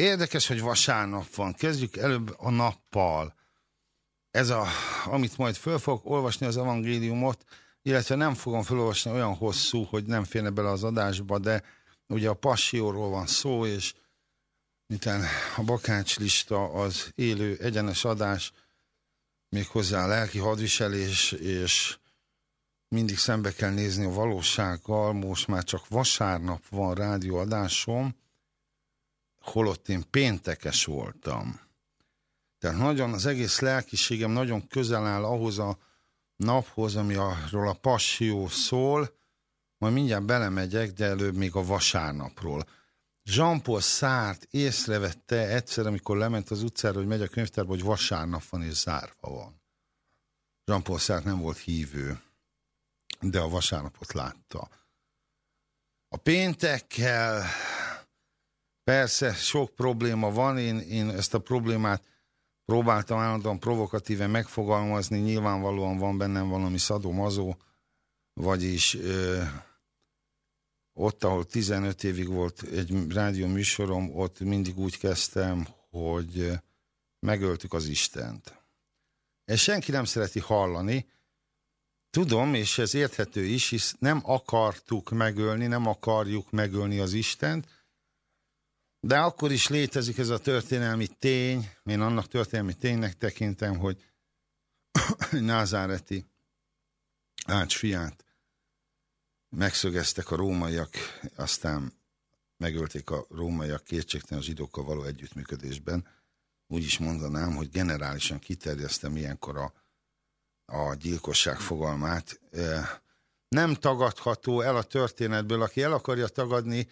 Érdekes, hogy vasárnap van. Kezdjük előbb a nappal. Ez a, amit majd föl fogok olvasni az evangéliumot, illetve nem fogom felolvasni olyan hosszú, hogy nem férne bele az adásba, de ugye a passióról van szó, és miután a bakácslista az élő egyenes adás, méghozzá a lelki hadviselés, és mindig szembe kell nézni a valósággal, most már csak vasárnap van rádióadásom, holott én péntekes voltam. Tehát nagyon, az egész lelkiségem nagyon közel áll ahhoz a naphoz, ami arról a passió szól, majd mindjárt belemegyek, de előbb még a vasárnapról. Jean-Paul Szárt észrevette egyszer, amikor lement az utcára, hogy megy a könyvtárba, hogy vasárnap van és zárva van. Jean-Paul Szárt nem volt hívő, de a vasárnapot látta. A péntekkel persze sok probléma van, én, én ezt a problémát próbáltam állandóan provokatíven megfogalmazni, nyilvánvalóan van bennem valami szadomazó, vagyis ö, ott, ahol 15 évig volt egy rádió műsorom, ott mindig úgy kezdtem, hogy megöltük az Istent. Ezt senki nem szereti hallani, Tudom, és ez érthető is, hisz nem akartuk megölni, nem akarjuk megölni az Istent, de akkor is létezik ez a történelmi tény, én annak történelmi ténynek tekintem, hogy Názáreti Ács fiát megszögeztek a rómaiak, aztán megölték a rómaiak kétségtelen zsidókkal való együttműködésben. Úgy is mondanám, hogy generálisan kiterjesztem ilyenkor a, a gyilkosság fogalmát. Nem tagadható el a történetből, aki el akarja tagadni,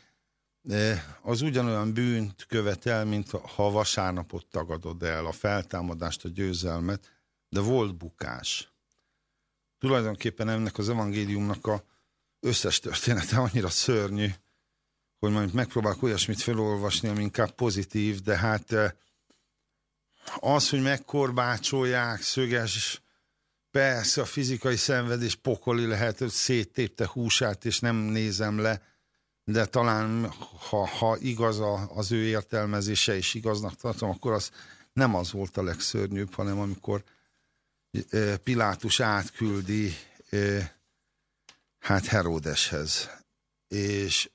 az ugyanolyan bűnt követel, mint ha vasárnapot tagadod el, a feltámadást, a győzelmet, de volt bukás. Tulajdonképpen ennek az evangéliumnak a összes története annyira szörnyű, hogy majd megpróbálok olyasmit felolvasni, ami inkább pozitív, de hát az, hogy megkorbácsolják, szöges, persze a fizikai szenvedés pokoli lehet, hogy széttépte húsát, és nem nézem le, de talán ha, ha igaz a, az ő értelmezése, és igaznak tartom, akkor az nem az volt a legszörnyűbb, hanem amikor Pilátus átküldi hát Heródeshez. És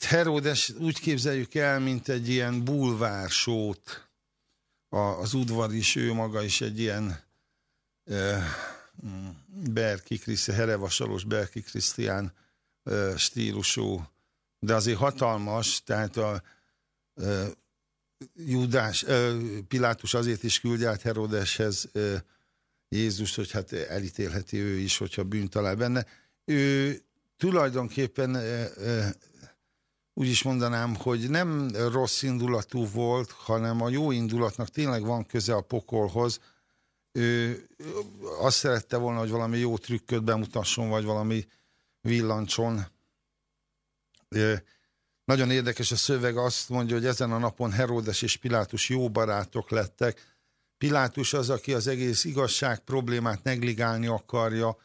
Heródes úgy képzeljük el, mint egy ilyen bulvársót, az udvar is, ő maga is egy ilyen Berki Kriszti, herevasalos Berki Krisztián stílusú, de azért hatalmas, tehát a Júdás, Pilátus azért is küldje át Herodeshez Jézus, hogy hát elítélheti ő is, hogyha bűnt talál benne. Ő tulajdonképpen úgy is mondanám, hogy nem rossz indulatú volt, hanem a jó indulatnak tényleg van köze a pokolhoz. Ő azt szerette volna, hogy valami jó trükköt bemutasson, vagy valami villancson. Nagyon érdekes a szöveg, azt mondja, hogy ezen a napon Heródes és Pilátus jó barátok lettek. Pilátus az, aki az egész igazság problémát negligálni akarja,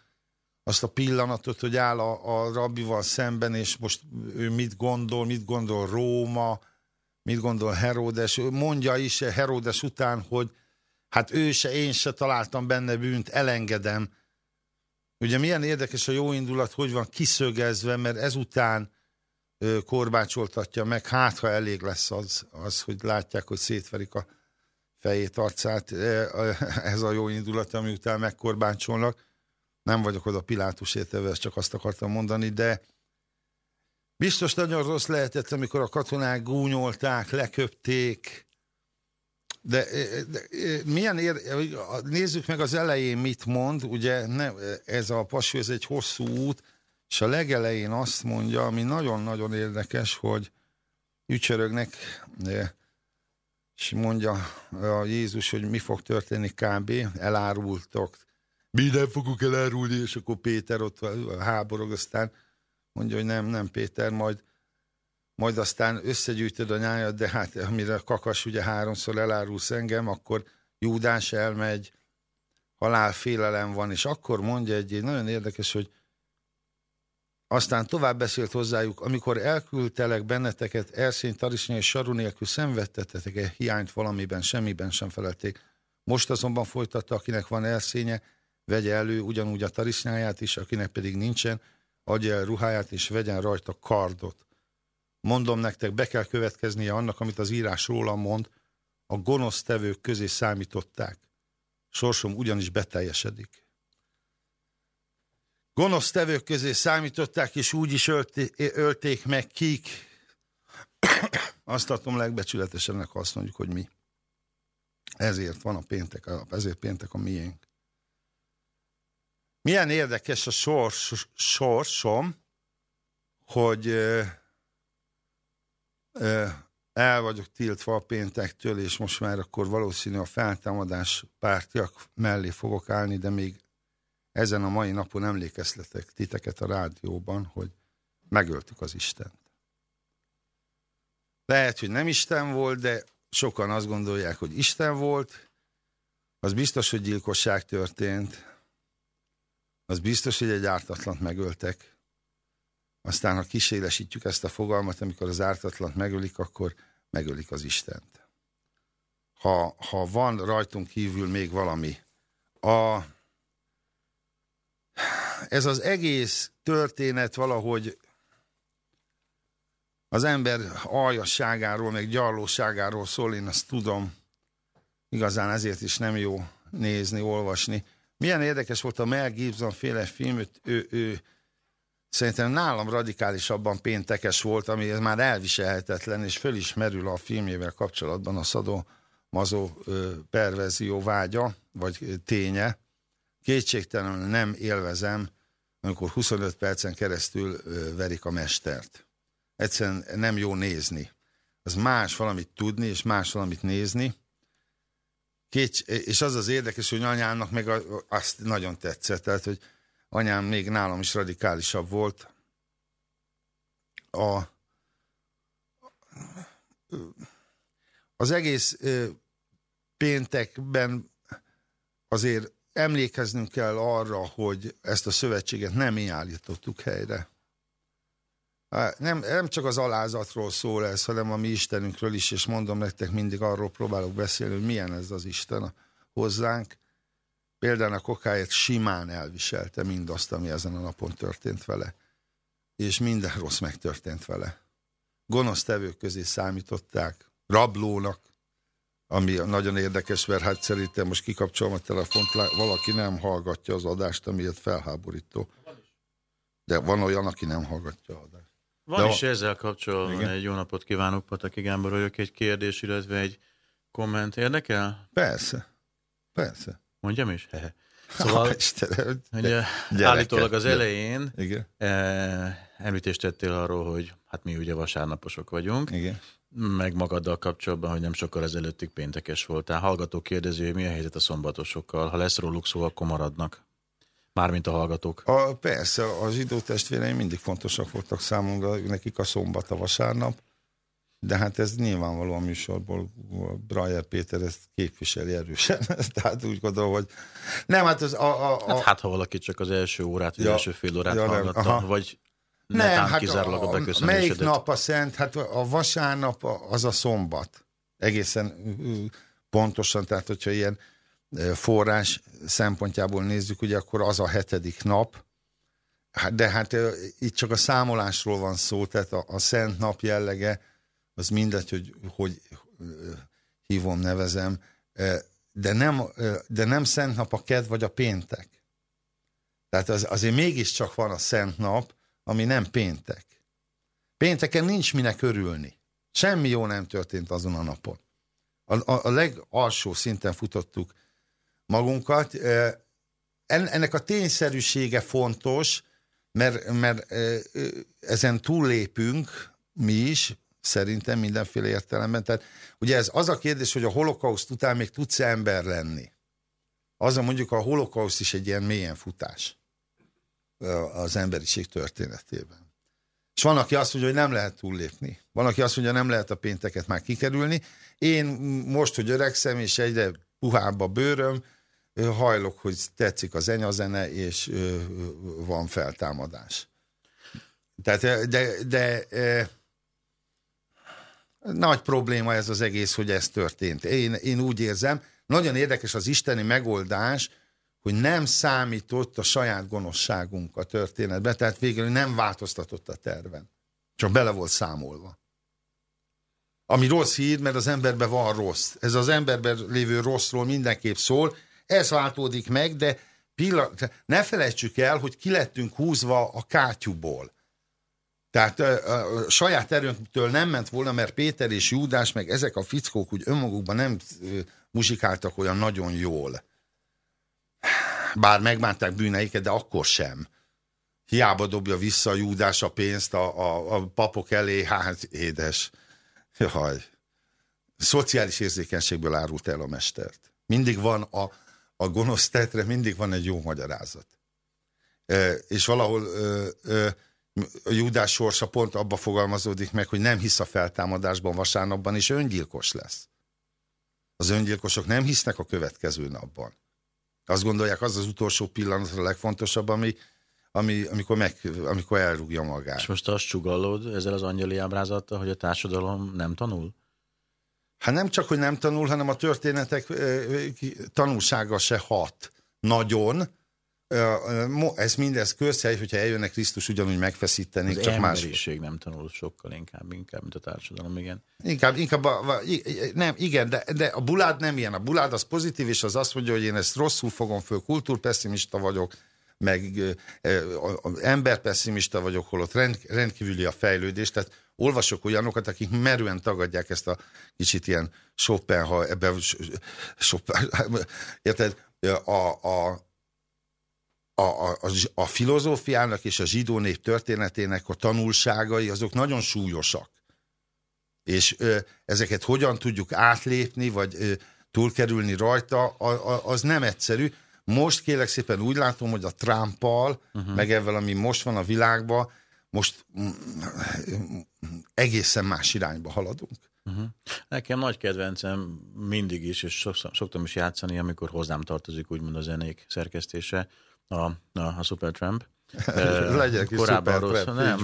azt a pillanatot, hogy áll a, a rabbival szemben, és most ő mit gondol, mit gondol Róma, mit gondol Heródes. Mondja is Heródes után, hogy hát ő se, én se találtam benne bűnt, elengedem. Ugye milyen érdekes a jó indulat, hogy van kiszögezve, mert ezután ö, korbácsoltatja meg, hát ha elég lesz az, az, hogy látják, hogy szétverik a fejét, arcát, ez a jó indulat, ami után megkorbácsolnak. Nem vagyok oda Pilátus értelve, ezt csak azt akartam mondani, de biztos nagyon rossz lehetett, amikor a katonák gúnyolták, leköpték, de, de milyen ér, nézzük meg az elején mit mond, ugye ne, ez a pasú, ez egy hosszú út, és a legelején azt mondja, ami nagyon-nagyon érdekes, hogy ücsörögnek, és mondja a Jézus, hogy mi fog történni kb. Elárultok. Mi nem elárulni, és akkor Péter ott háborog, aztán mondja, hogy nem, nem Péter, majd majd aztán összegyűjtöd a nyájat, de hát amire kakas ugye háromszor elárulsz engem, akkor Júdás elmegy, halálfélelem van, és akkor mondja egy, egy nagyon érdekes, hogy aztán tovább beszélt hozzájuk, amikor elküldtelek benneteket, Erszény, Tarisnya és Saru nélkül szenvedtetetek-e hiányt valamiben, semmiben sem felelték. Most azonban folytatta, akinek van erszénye, vegye elő ugyanúgy a tarisnyáját is, akinek pedig nincsen, adja el ruháját és vegyen rajta kardot. Mondom nektek, be kell következnie annak, amit az írás rólam mond, a gonosz tevők közé számították. Sorsom ugyanis beteljesedik. Gonosz tevők közé számították, és úgy is ölték meg kik. Azt tartom legbecsületesebbnek, ha azt mondjuk, hogy mi. Ezért van a péntek, ezért péntek a miénk. Milyen érdekes a sors, sorsom, hogy el vagyok tiltva a péntektől, és most már akkor valószínű a feltámadás pártiak mellé fogok állni, de még ezen a mai napon emlékeztetek titeket a rádióban, hogy megöltük az Istent. Lehet, hogy nem Isten volt, de sokan azt gondolják, hogy Isten volt, az biztos, hogy gyilkosság történt, az biztos, hogy egy ártatlant megöltek. Aztán, ha kísérlesítjük ezt a fogalmat, amikor az ártatlant megölik, akkor megölik az Istent. Ha, ha van rajtunk kívül még valami. A, ez az egész történet valahogy az ember aljasságáról, meg gyarlóságáról szól, én azt tudom. Igazán ezért is nem jó nézni, olvasni. Milyen érdekes volt a Mel Gibson féle film, ő, ő szerintem nálam radikálisabban péntekes volt, ami már elviselhetetlen, és föl is merül a filmjével kapcsolatban a szadó mazó perverzió vágya, vagy ténye. Kétségtelenül nem élvezem, amikor 25 percen keresztül verik a mestert. Egyszerűen nem jó nézni. Az más valamit tudni, és más valamit nézni. Két, és az az érdekes, hogy anyámnak meg azt nagyon tetszett, tehát, hogy anyám még nálam is radikálisabb volt. A, az egész péntekben azért emlékeznünk kell arra, hogy ezt a szövetséget nem mi állítottuk helyre. Nem, nem csak az alázatról szól ez, hanem a mi Istenünkről is, és mondom nektek, mindig arról próbálok beszélni, hogy milyen ez az Isten hozzánk. Például a kokáért simán elviselte mindazt, ami ezen a napon történt vele. És minden rossz megtörtént vele. Gonosz tevők közé számították, rablónak, ami nagyon érdekes, mert hát szerintem most kikapcsolom a telefont, valaki nem hallgatja az adást, amiért felháborító. De van olyan, aki nem hallgatja az adást. Van De is a... ezzel kapcsolatban Igen. egy jó napot kívánok, Pataki Gábor vagyok, egy kérdés, illetve egy komment érdekel? Persze, persze. Mondjam is? Szóval, Istenem, ugye, állítólag az elején Igen. Eh, említést tettél arról, hogy hát mi ugye vasárnaposok vagyunk, Igen. meg magaddal kapcsolatban, hogy nem sokkal ezelőttig péntekes voltál. Hallgató kérdező, hogy mi a helyzet a szombatosokkal? Ha lesz róluk szó, akkor maradnak. Mármint a hallgatók. A, persze, a zsidó testvéreim mindig fontosak voltak számomra, nekik a szombat, a vasárnap, de hát ez nyilvánvalóan műsorból Brajer Péter ezt képviseli erősen. Tehát úgy gondolom, hogy nem, hát az a, a, a... Hát, hát ha valaki csak az első órát, vagy ja, első fél órát ja, hallgatta, aha. vagy nem, hát kizárólag a, a Melyik nap a szent? Hát a vasárnap az a szombat. Egészen pontosan, tehát hogyha ilyen forrás szempontjából nézzük, ugye akkor az a hetedik nap, hát, de hát itt csak a számolásról van szó, tehát a, a szent nap jellege, az mindegy, hogy, hogy hívom, nevezem, de nem, de nem szent nap a ked vagy a péntek. Tehát az, azért mégiscsak van a szent nap, ami nem péntek. Pénteken nincs minek örülni. Semmi jó nem történt azon a napon. A, a, a legalsó szinten futottuk magunkat. Ennek a tényszerűsége fontos, mert, mert ezen túllépünk mi is, szerintem mindenféle értelemben. Tehát ugye ez az a kérdés, hogy a holokauszt után még tudsz ember lenni. Az a mondjuk a holokauszt is egy ilyen mélyen futás az emberiség történetében. És van, aki azt mondja, hogy nem lehet túllépni. Van, aki azt mondja, nem lehet a pénteket már kikerülni. Én most, hogy öregszem, és egyre puhább a bőröm, hajlok, hogy tetszik az enyazene, és van feltámadás. Tehát, de, de nagy probléma ez az egész, hogy ez történt. Én, én úgy érzem, nagyon érdekes az isteni megoldás, hogy nem számított a saját gonoszságunk a történetbe, tehát végül nem változtatott a terven. Csak bele volt számolva. Ami rossz hír, mert az emberben van rossz. Ez az emberben lévő rosszról mindenképp szól, ez váltódik meg, de pillanat, ne felejtsük el, hogy ki lettünk húzva a kátyúból. Tehát a, saját erőnktől nem ment volna, mert Péter és Júdás, meg ezek a fickók úgy önmagukban nem muzsikáltak olyan nagyon jól. Bár megbánták bűneiket, de akkor sem. Hiába dobja vissza a Júdás a pénzt a, a, a papok elé, hát édes. Jaj. Szociális érzékenységből árult el a mestert. Mindig van a, a gonosz tetre, mindig van egy jó magyarázat. E, és valahol e, e, a Júdás sorsa pont abba fogalmazódik meg, hogy nem hisz a feltámadásban vasárnapban, és öngyilkos lesz. Az öngyilkosok nem hisznek a következő napban. Azt gondolják, az az utolsó pillanat a legfontosabb, ami, ami, amikor, meg, amikor elrúgja magát. És most azt csugallod ezzel az angyali ábrázattal, hogy a társadalom nem tanul? Hát nem csak, hogy nem tanul, hanem a történetek tanulsága se hat. Nagyon, ez mindez közhely, hogyha eljönnek Krisztus, ugyanúgy megfeszítenék, az csak más. Az nem tanul sokkal inkább, inkább, mint a társadalom, igen. Inkább, inkább a, a, nem, igen, de, de a bulád nem ilyen. A bulád az pozitív, és az azt mondja, hogy én ezt rosszul fogom föl, kultúrpesszimista vagyok, meg emberpesszimista vagyok, holott rend, rendkívüli a fejlődés, tehát olvasok olyanokat, akik merően tagadják ezt a kicsit ilyen Chopin, ha ebben Chopin, érted, a, a, a, a, a filozófiának és a zsidó nép történetének a tanulságai, azok nagyon súlyosak. És ö, ezeket hogyan tudjuk átlépni, vagy ö, túlkerülni rajta, a, a, az nem egyszerű. Most kérlek szépen úgy látom, hogy a Trumpal, uh-huh. meg ebben, ami most van a világban, most mm, egészen más irányba haladunk. Uh-huh. Nekem nagy kedvencem mindig is, és szoktam is játszani, amikor hozzám tartozik úgymond a zenék szerkesztése, a, a, a Supertramp. Legyen kis Korábban rossz, nem,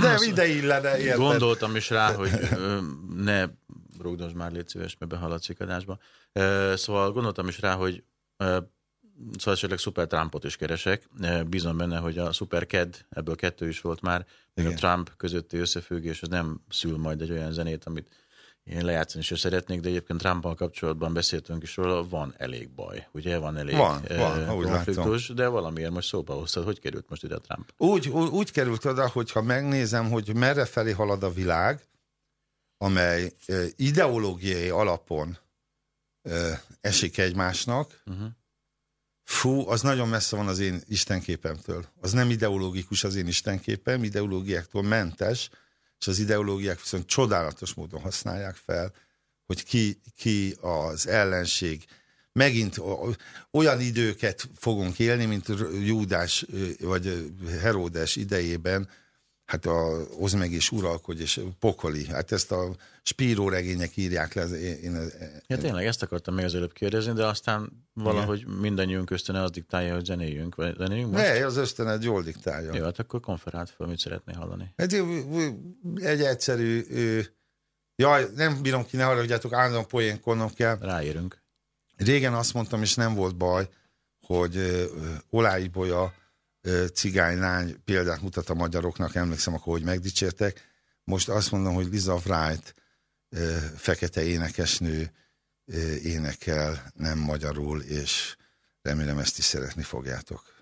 de ide illene, érted? Gondoltam is rá, hogy ne rúgdosd már, légy szíves, mert behaladsz adásba. Szóval gondoltam is rá, hogy szóval esetleg Super Trumpot is keresek. Bízom benne, hogy a Super Ked, ebből kettő is volt már, a Trump közötti összefüggés, az nem szül majd egy olyan zenét, amit én lejátszani is szeretnék, de egyébként Trumpal kapcsolatban beszéltünk is róla, van elég baj. Ugye van elég van, eh, van, konfliktus, de valamiért most szóba hoztad. Hogy került most ide a Trump? Úgy, úgy, úgy került oda, hogyha megnézem, hogy merre felé halad a világ, amely eh, ideológiai alapon eh, esik egymásnak, uh-huh. fú, az nagyon messze van az én istenképemtől. Az nem ideológikus az én istenképem, ideológiáktól mentes, és az ideológiák viszont csodálatos módon használják fel, hogy ki, ki az ellenség. Megint olyan időket fogunk élni, mint Júdás vagy Heródes idejében, hát a oz meg és uralkodj, és pokoli. Hát ezt a Spíró regények írják le. Én, én, ja, tényleg ezt akartam még az előbb kérdezni, de aztán valahogy Igen. mindannyiunk ösztöne az diktálja, hogy zenéljünk. Vagy zenéljünk most? Ne, az ösztöned jól diktálja. Jó, hát akkor konferált fel, mit szeretné hallani. Egy, egy egyszerű... Jaj, nem bírom ki, ne haragudjátok, állandóan poénkodnom kell. Ráérünk. Régen azt mondtam, és nem volt baj, hogy Olái Bolya cigánylány példát mutat a magyaroknak, emlékszem akkor, hogy megdicsértek. Most azt mondom, hogy Liza Wright fekete énekesnő énekel, nem magyarul, és remélem ezt is szeretni fogjátok.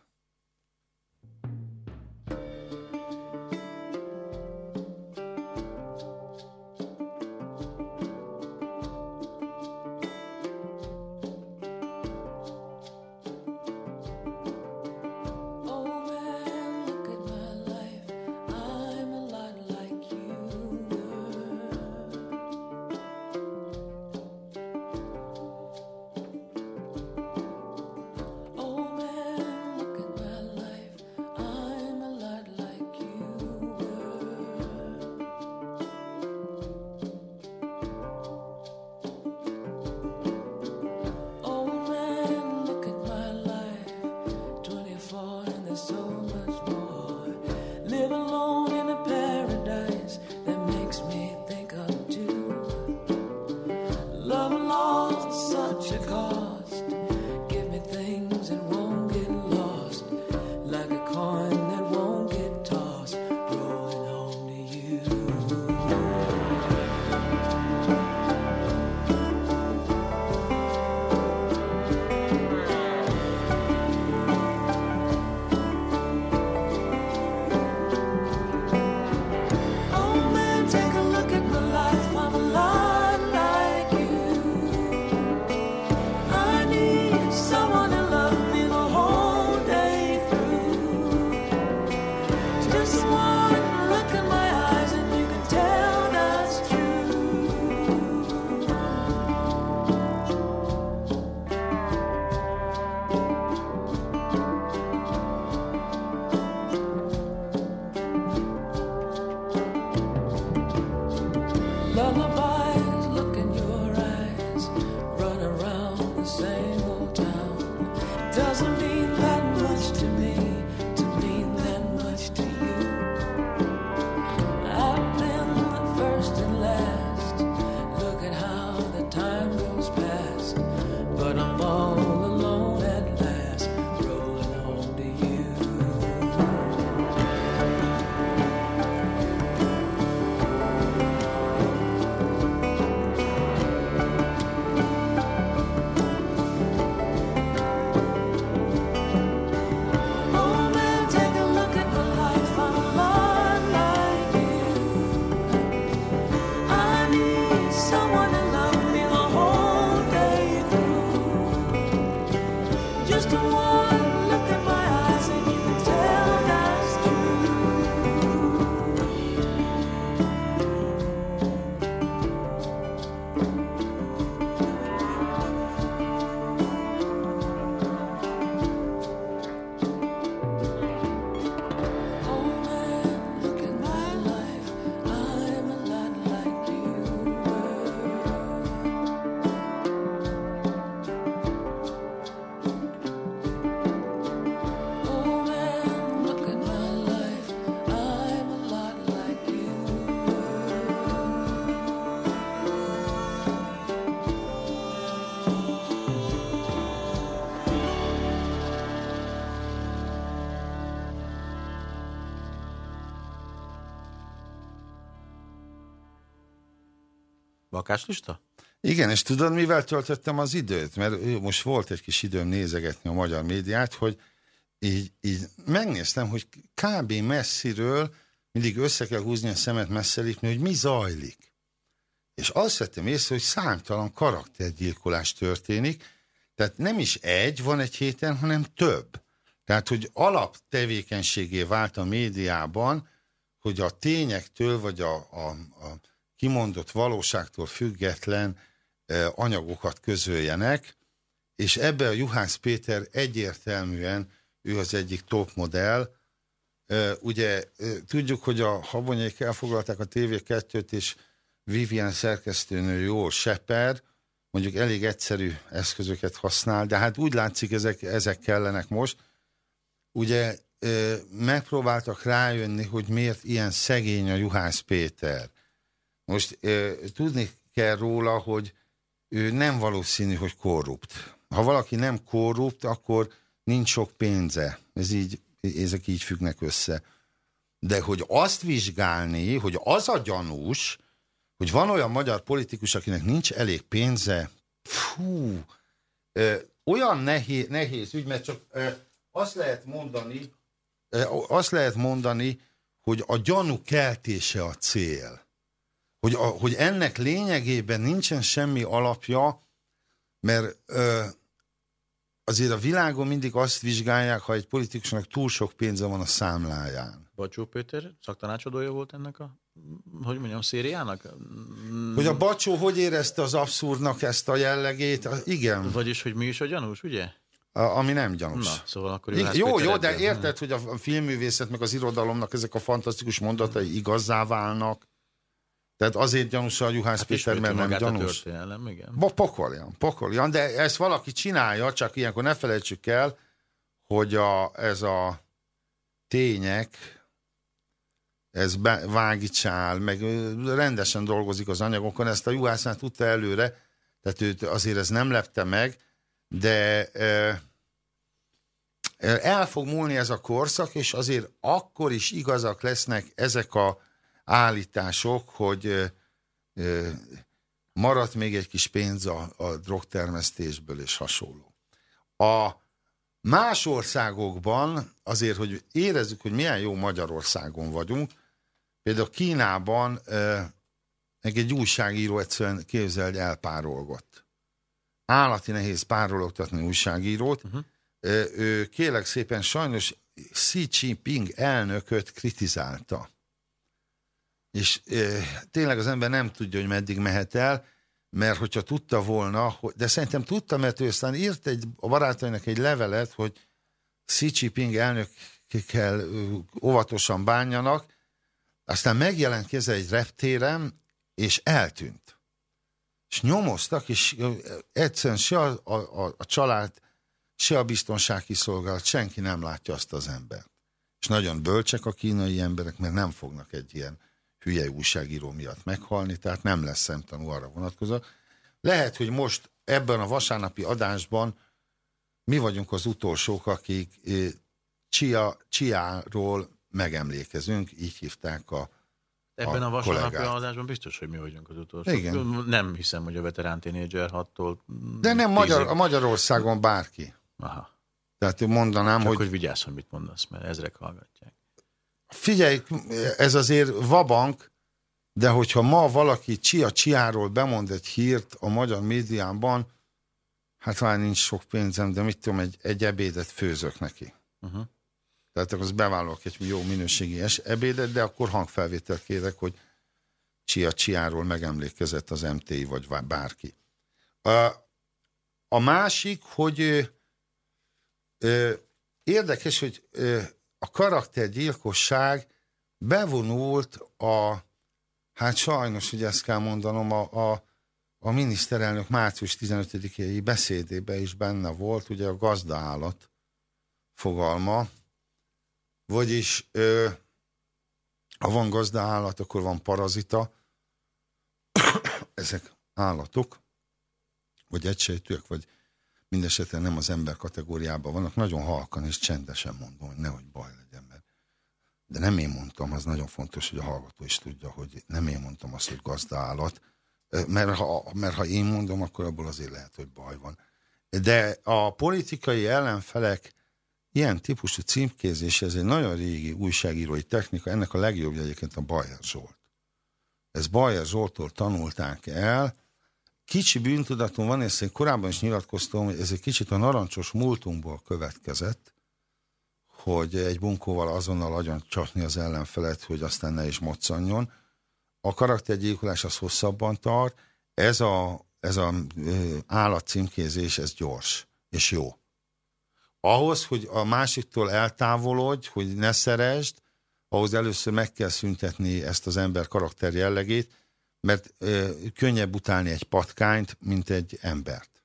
Bakáslista? Igen, és tudod, mivel töltöttem az időt? Mert most volt egy kis időm nézegetni a magyar médiát, hogy így, így megnéztem, hogy kb. messziről mindig össze kell húzni a szemet messze lépni, hogy mi zajlik. És azt vettem észre, hogy számtalan karaktergyilkolás történik, tehát nem is egy van egy héten, hanem több. Tehát, hogy alaptevékenységé vált a médiában, hogy a tényektől, vagy a, a, a kimondott valóságtól független anyagokat közöljenek, és ebbe a Juhász Péter egyértelműen, ő az egyik top modell. E, ugye tudjuk, hogy a habonyék elfoglalták a TV2-t, és Vivian szerkesztőnő jó seper, mondjuk elég egyszerű eszközöket használ, de hát úgy látszik, ezek, ezek kellenek most. Ugye megpróbáltak rájönni, hogy miért ilyen szegény a Juhász Péter. Most tudni kell róla, hogy ő nem valószínű, hogy korrupt. Ha valaki nem korrupt, akkor nincs sok pénze. Ez így, ezek így függnek össze. De hogy azt vizsgálni, hogy az a gyanús, hogy van olyan magyar politikus, akinek nincs elég pénze, fú, ö, olyan nehéz, nehéz ügy, mert csak ö, azt lehet mondani, ö, azt lehet mondani, hogy a gyanú keltése a cél. Hogy, a, hogy ennek lényegében nincsen semmi alapja, mert ö, azért a világon mindig azt vizsgálják, ha egy politikusnak túl sok pénze van a számláján. Bacsó Péter szaktanácsadója volt ennek a hogy mondjam, szériának? Hogy a Bacsó hogy érezte az abszurdnak ezt a jellegét? Igen. Vagyis, hogy mi is a gyanús, ugye? A, ami nem gyanús. Na, szóval akkor Igen, jó, jó, de érted, hogy a filmművészet meg az irodalomnak ezek a fantasztikus mondatai igazzá válnak. Tehát azért gyanús a Juhász hát Péter, mert nem gyanús. igen. Pokoljan, pokoljan, de ezt valaki csinálja, csak ilyenkor ne felejtsük el, hogy a, ez a tények, ez vágicsál, meg rendesen dolgozik az anyagokon, ezt a juhászát tudta előre, tehát őt azért ez nem lepte meg, de el fog múlni ez a korszak, és azért akkor is igazak lesznek ezek a állítások, hogy maradt még egy kis pénz a, a drogtermesztésből és hasonló. A más országokban azért, hogy érezzük, hogy milyen jó Magyarországon vagyunk, Például Kínában meg egy újságíró egyszerűen képzeld elpárolgott. Állati nehéz párologtatni újságírót. Uh-huh. Ő kélek szépen sajnos Xi Jinping elnököt kritizálta. És tényleg az ember nem tudja, hogy meddig mehet el, mert hogyha tudta volna, de szerintem tudta, mert ő aztán írt egy, a barátainak egy levelet, hogy Xi Jinping elnökkel óvatosan bánjanak, aztán megjelent keze egy reptéren, és eltűnt. És nyomoztak, és egyszerűen se a, a, a, a család, se a biztonsági szolgálat, senki nem látja azt az embert. És nagyon bölcsek a kínai emberek, mert nem fognak egy ilyen hülye újságíró miatt meghalni, tehát nem lesz szemtanú arra vonatkozó. Lehet, hogy most ebben a vasárnapi adásban mi vagyunk az utolsók, akik Csia, Csiáról megemlékezünk, így hívták a Ebben a, a vasárnapi adásban biztos, hogy mi vagyunk az utolsók. Igen. Nem hiszem, hogy a veterán tínédzser 6-tól De nem Magyar, a Magyarországon bárki. Aha. Tehát mondanám, Csak hogy... hogy vigyázz, hogy mit mondasz, mert ezrek hallgatják. Figyelj, ez azért vabank, de hogyha ma valaki Csia Csiáról bemond egy hírt a magyar médiában, hát már nincs sok pénzem, de mit tudom, egy, egy ebédet főzök neki. Uh-huh. Tehát akkor az bevállalok egy jó minőségi ebédet, de akkor hangfelvételt kérek, hogy Csia Csiáról megemlékezett az MTI vagy bárki. A, a másik, hogy ö, ö, érdekes, hogy ö, a karaktergyilkosság bevonult a, hát sajnos, hogy ezt kell mondanom, a, a, a miniszterelnök március 15-i beszédében is benne volt, ugye a gazdaállat fogalma, vagyis ö, ha van gazda állat, akkor van parazita. Ezek állatok, vagy egysejtőek, vagy mindesetre nem az ember kategóriában vannak. Nagyon halkan és csendesen mondom, hogy nehogy baj legyen. Mert... De nem én mondtam, az nagyon fontos, hogy a hallgató is tudja, hogy nem én mondtam azt, hogy gazda állat. mert ha, mert ha én mondom, akkor abból azért lehet, hogy baj van. De a politikai ellenfelek ilyen típusú címkézés, ez egy nagyon régi újságírói technika, ennek a legjobb egyébként a Bajer Zsolt. Ez Bajer Zsoltól tanulták el, kicsi bűntudatom van, és én korábban is nyilatkoztam, hogy ez egy kicsit a narancsos múltunkból következett, hogy egy bunkóval azonnal agyon csapni az ellenfelet, hogy aztán ne is moccanjon. A karaktergyilkolás az hosszabban tart, ez a, ez a állat címkézés, ez gyors és jó. Ahhoz, hogy a másiktól eltávolodj, hogy ne szeresd, ahhoz először meg kell szüntetni ezt az ember karakter jellegét, mert ö, könnyebb utálni egy patkányt, mint egy embert.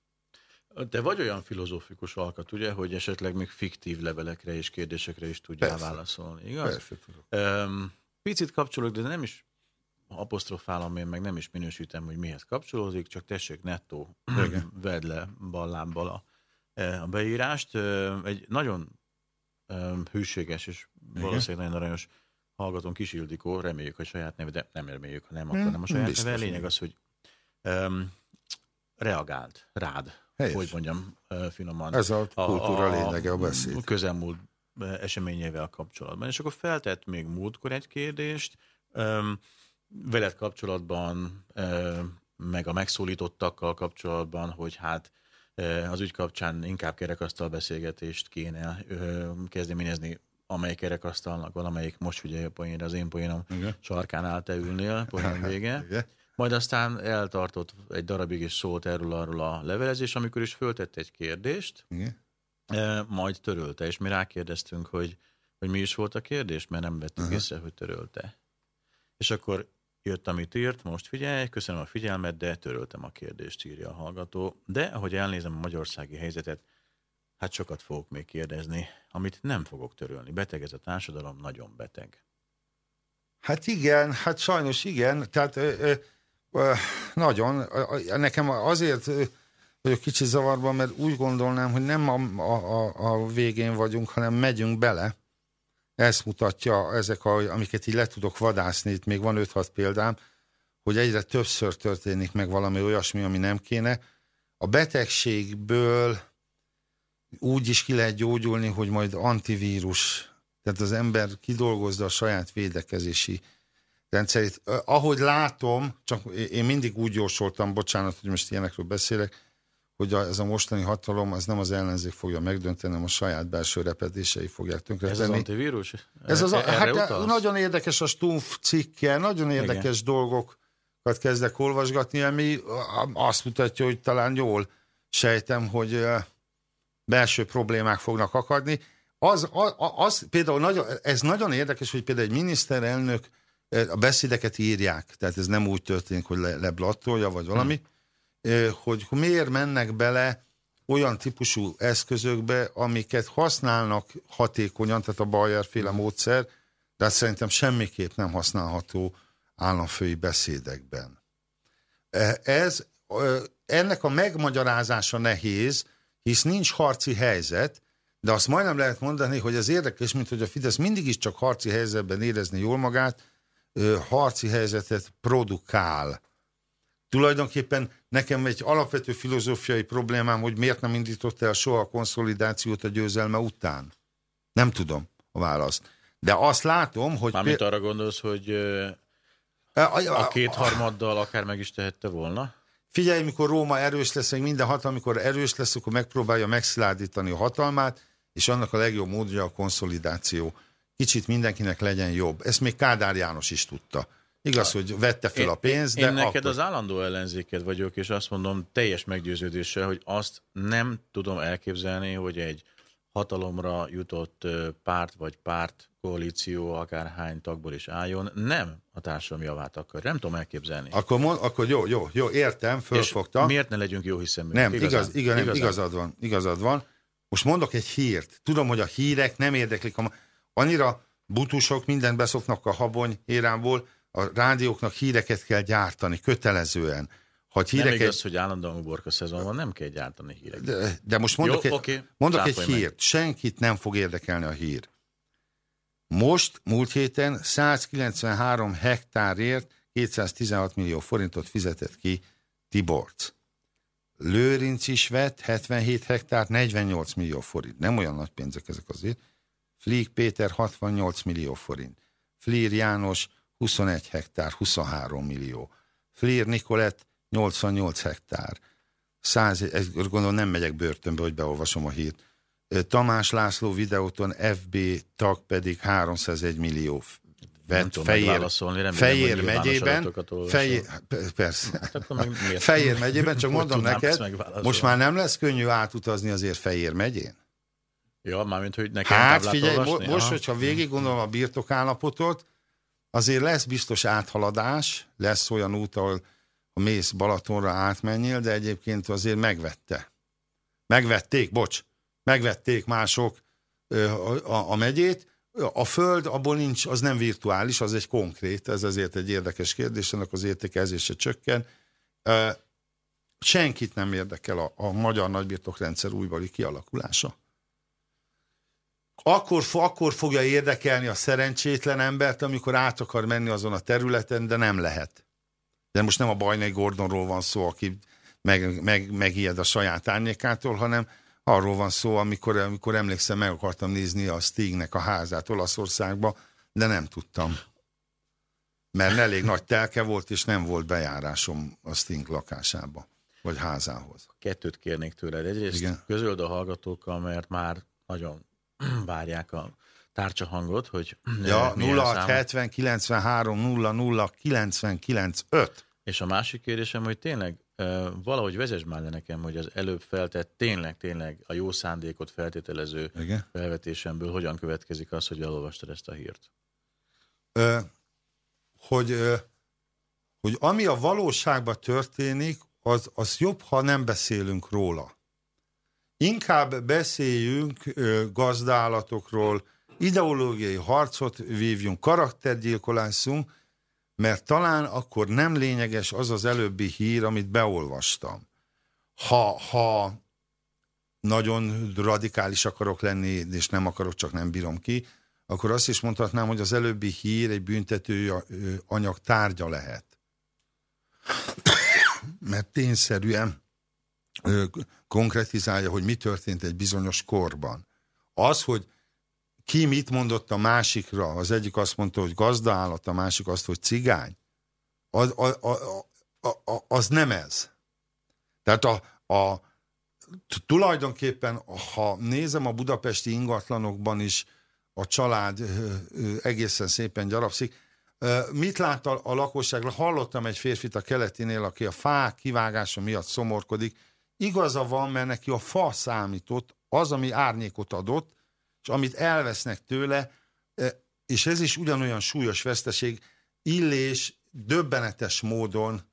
Te vagy olyan filozófikus alkat, ugye, hogy esetleg még fiktív levelekre és kérdésekre is tudjál Persze. válaszolni, igaz? Persze, tudok. Picit kapcsolok, de nem is apostrofálom én, meg nem is minősítem, hogy mihez kapcsolódik, csak tessék nettó, vedd le ballábbal a, e, a beírást. Egy nagyon hűséges és valószínűleg nagyon aranyos hallgatom Kis Ildikó, reméljük, hogy saját neve, de nem reméljük, ha nem, akkor nem a saját neve. Lényeg az, hogy um, reagált rád, Helyes. hogy mondjam finoman. Ez a kultúra a, a, lényege a beszéd. Közelmúlt eseményével kapcsolatban. És akkor feltett még múltkor egy kérdést, um, veled kapcsolatban, um, meg a megszólítottakkal kapcsolatban, hogy hát az ügy kapcsán inkább kerekasztal beszélgetést kéne kezdeményezni amelyik kerekasztalnak valamelyik most figyelj a poénra, az én poénom Igen. sarkán állt te ülnél, poén vége. Igen. Majd aztán eltartott egy darabig is szólt erről arról a levelezés, amikor is föltette egy kérdést, Igen. majd törölte, és mi rákérdeztünk, hogy, hogy mi is volt a kérdés, mert nem vettük uh-huh. észre, hogy törölte. És akkor jött, amit írt, most figyelj, köszönöm a figyelmet, de töröltem a kérdést, írja a hallgató. De, ahogy elnézem a magyarországi helyzetet, Hát sokat fogok még kérdezni, amit nem fogok törölni. Beteg ez a társadalom, nagyon beteg. Hát igen, hát sajnos igen. Tehát ö, ö, ö, nagyon. Nekem azért vagyok kicsit zavarban, mert úgy gondolnám, hogy nem a, a, a végén vagyunk, hanem megyünk bele. Ezt mutatja ezek, a, amiket így le tudok vadászni, itt még van 5-6 példám, hogy egyre többször történik meg valami olyasmi, ami nem kéne. A betegségből úgy is ki lehet gyógyulni, hogy majd antivírus, tehát az ember kidolgozza a saját védekezési rendszerét. Ahogy látom, csak én mindig úgy jósoltam, bocsánat, hogy most ilyenekről beszélek, hogy ez a mostani hatalom az nem az ellenzék fogja megdönteni, hanem a saját belső repedései fogják tönkretenni. Ez az antivírus? Ez az, a, hát utalsz? nagyon érdekes a Stumpf cikke, nagyon érdekes Igen. dolgokat kezdek olvasgatni, ami azt mutatja, hogy talán jól sejtem, hogy belső problémák fognak akadni. Az, az, az például nagyon, ez nagyon érdekes, hogy például egy miniszterelnök a beszédeket írják, tehát ez nem úgy történik, hogy le, leblattolja, vagy valami, hmm. hogy miért mennek bele olyan típusú eszközökbe, amiket használnak hatékonyan, tehát a Bayer féle módszer, de hát szerintem semmiképp nem használható államfői beszédekben. Ez, ennek a megmagyarázása nehéz, hisz nincs harci helyzet, de azt majdnem lehet mondani, hogy az érdekes, mint hogy a Fidesz mindig is csak harci helyzetben érezni jól magát, harci helyzetet produkál. Tulajdonképpen nekem egy alapvető filozófiai problémám, hogy miért nem indított el soha a konszolidációt a győzelme után. Nem tudom a választ. De azt látom, hogy... Mármint arra gondolsz, hogy a kétharmaddal akár meg is tehette volna? Figyelj, mikor Róma erős lesz, meg minden hatalom, amikor erős lesz, akkor megpróbálja megszilárdítani a hatalmát, és annak a legjobb módja a konszolidáció. Kicsit mindenkinek legyen jobb. Ezt még Kádár János is tudta. Igaz, hogy vette fel a pénzt, de Én neked akkor... az állandó ellenzéked vagyok, és azt mondom teljes meggyőződéssel, hogy azt nem tudom elképzelni, hogy egy hatalomra jutott párt vagy párt koalíció akárhány tagból is álljon, nem a társadalom javát akar. Nem tudom elképzelni. Akkor, mond, akkor jó, jó, jó, értem, fölfogtam. És miért ne legyünk jó hiszemű? Nem, igaz, igaz, igaz, igazad van, igazad van. Most mondok egy hírt. Tudom, hogy a hírek nem érdeklik. Annyira butusok mindent beszoknak a habony érámból, a rádióknak híreket kell gyártani, kötelezően. Ha híreket... Nem igaz, hogy állandóan uborka szezon van, nem kell gyártani híreket. De, de most mondok, Jó, egy, okay. mondok egy hírt. Meg. Senkit nem fog érdekelni a hír. Most, múlt héten 193 hektárért 216 millió forintot fizetett ki Tiborc. Lőrinc is vett 77 hektár, 48 millió forint. Nem olyan nagy pénzek ezek azért. Flieg Péter 68 millió forint. Flier János 21 hektár, 23 millió. Flier Nikolett 88 hektár. 100, ez, gondolom nem megyek börtönbe, hogy beolvasom a hírt. Tamás László videóton FB tag pedig 301 millió vett Fejér, remélem, Fejér megyében, Fejér, persze, hát Fejér megyében, csak mondom neked, most már nem lesz könnyű átutazni azért Fejér megyén? Ja, mármint, hogy nekem Hát figyelj, olvasni? most, Aha. hogyha végig gondolom a birtokállapotot, azért lesz biztos áthaladás, lesz olyan út, ahol a mész Balatonra átmenjél, de egyébként azért megvette. Megvették, bocs, megvették mások a, a, a megyét, a föld abból nincs, az nem virtuális, az egy konkrét, ez azért egy érdekes kérdés, ennek az értékezése csökken. Senkit nem érdekel a, a magyar nagybirtokrendszer újbali kialakulása. Akkor, akkor fogja érdekelni a szerencsétlen embert, amikor át akar menni azon a területen, de nem lehet. De most nem a Bajnai Gordonról van szó, aki meg, meg, megijed a saját árnyékától, hanem arról van szó, amikor, amikor emlékszem, meg akartam nézni a Stignek a házát Olaszországba, de nem tudtam. Mert elég nagy telke volt, és nem volt bejárásom a Sting lakásába, vagy házához. Kettőt kérnék tőled. Egyrészt Igen. közöld a hallgatókkal, mert már nagyon várják a tárcsa hangot, hogy ja, 0670 93 00 99 5. És a másik kérdésem, hogy tényleg valahogy vezess már le nekem, hogy az előbb feltett tényleg, tényleg a jó szándékot feltételező Igen? felvetésemből hogyan következik az, hogy elolvastad ezt a hírt? Ö, hogy, ö, hogy ami a valóságban történik, az, az jobb, ha nem beszélünk róla. Inkább beszéljünk ö, gazdálatokról, ideológiai harcot vívjunk, karaktergyilkolászunk, mert talán akkor nem lényeges az az előbbi hír, amit beolvastam. Ha, ha nagyon radikális akarok lenni, és nem akarok, csak nem bírom ki, akkor azt is mondhatnám, hogy az előbbi hír egy büntető anyag tárgya lehet. Mert tényszerűen konkretizálja, hogy mi történt egy bizonyos korban. Az, hogy ki mit mondott a másikra, az egyik azt mondta, hogy gazdaállat, a másik azt, hogy cigány, az, a, a, a, a, az nem ez. Tehát a, a, tulajdonképpen, ha nézem a budapesti ingatlanokban is, a család egészen szépen gyarapszik. Mit lát a, a lakosság? Hallottam egy férfit a keletinél, aki a fák kivágása miatt szomorkodik. Igaza van, mert neki a fa számított, az, ami árnyékot adott, és amit elvesznek tőle, e, és ez is ugyanolyan súlyos veszteség, illés döbbenetes módon,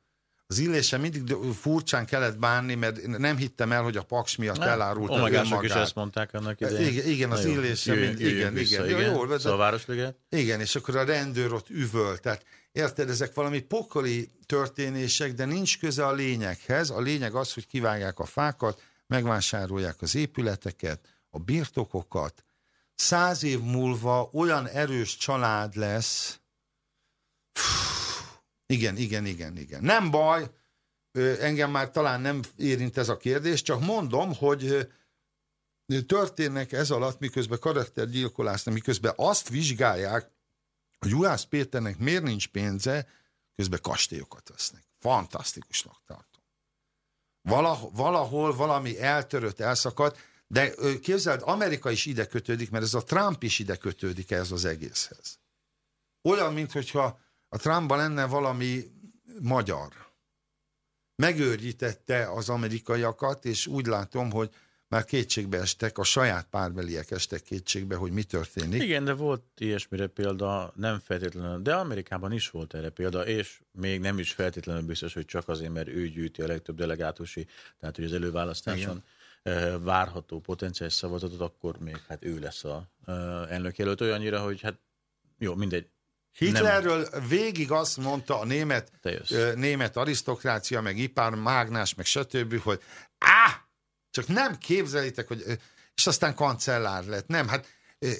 az illése mindig furcsán kellett bánni, mert nem hittem el, hogy a paks miatt nem, elárult önmagát. is ezt mondták annak idején. Igen, igen az illése, mind, igen, vissza, igen, igen. Jól, szóval a Városliget? Igen, és akkor a rendőr ott üvölt. Tehát érted, ezek valami pokoli történések, de nincs köze a lényeghez. A lényeg az, hogy kivágják a fákat, megvásárolják az épületeket, a birtokokat, száz év múlva olyan erős család lesz, igen, igen, igen, igen. Nem baj, engem már talán nem érint ez a kérdés, csak mondom, hogy történnek ez alatt, miközben karaktergyilkolásznak, miközben azt vizsgálják, hogy Juhász Péternek miért nincs pénze, közben kastélyokat vesznek. Fantasztikusnak tartom. Valahol, valahol valami eltörött, elszakadt, de képzeld, Amerika is ide kötődik, mert ez a Trump is ide kötődik ez az egészhez. Olyan, mintha a Trumpban lenne valami magyar. Megőrjítette az amerikaiakat, és úgy látom, hogy már kétségbe estek, a saját párbeliek estek kétségbe, hogy mi történik. Igen, de volt ilyesmire példa, nem feltétlenül, de Amerikában is volt erre példa, és még nem is feltétlenül biztos, hogy csak azért, mert ő gyűjti a legtöbb delegátusi, tehát hogy az előválasztáson. Igen várható potenciális szavazatot, akkor még hát ő lesz a elnökjelölt olyannyira, hogy hát jó, mindegy. Hitlerről nem... végig azt mondta a német, német arisztokrácia, meg ipár, mágnás, meg stb., hogy á, csak nem képzelitek, hogy és aztán kancellár lett. Nem, hát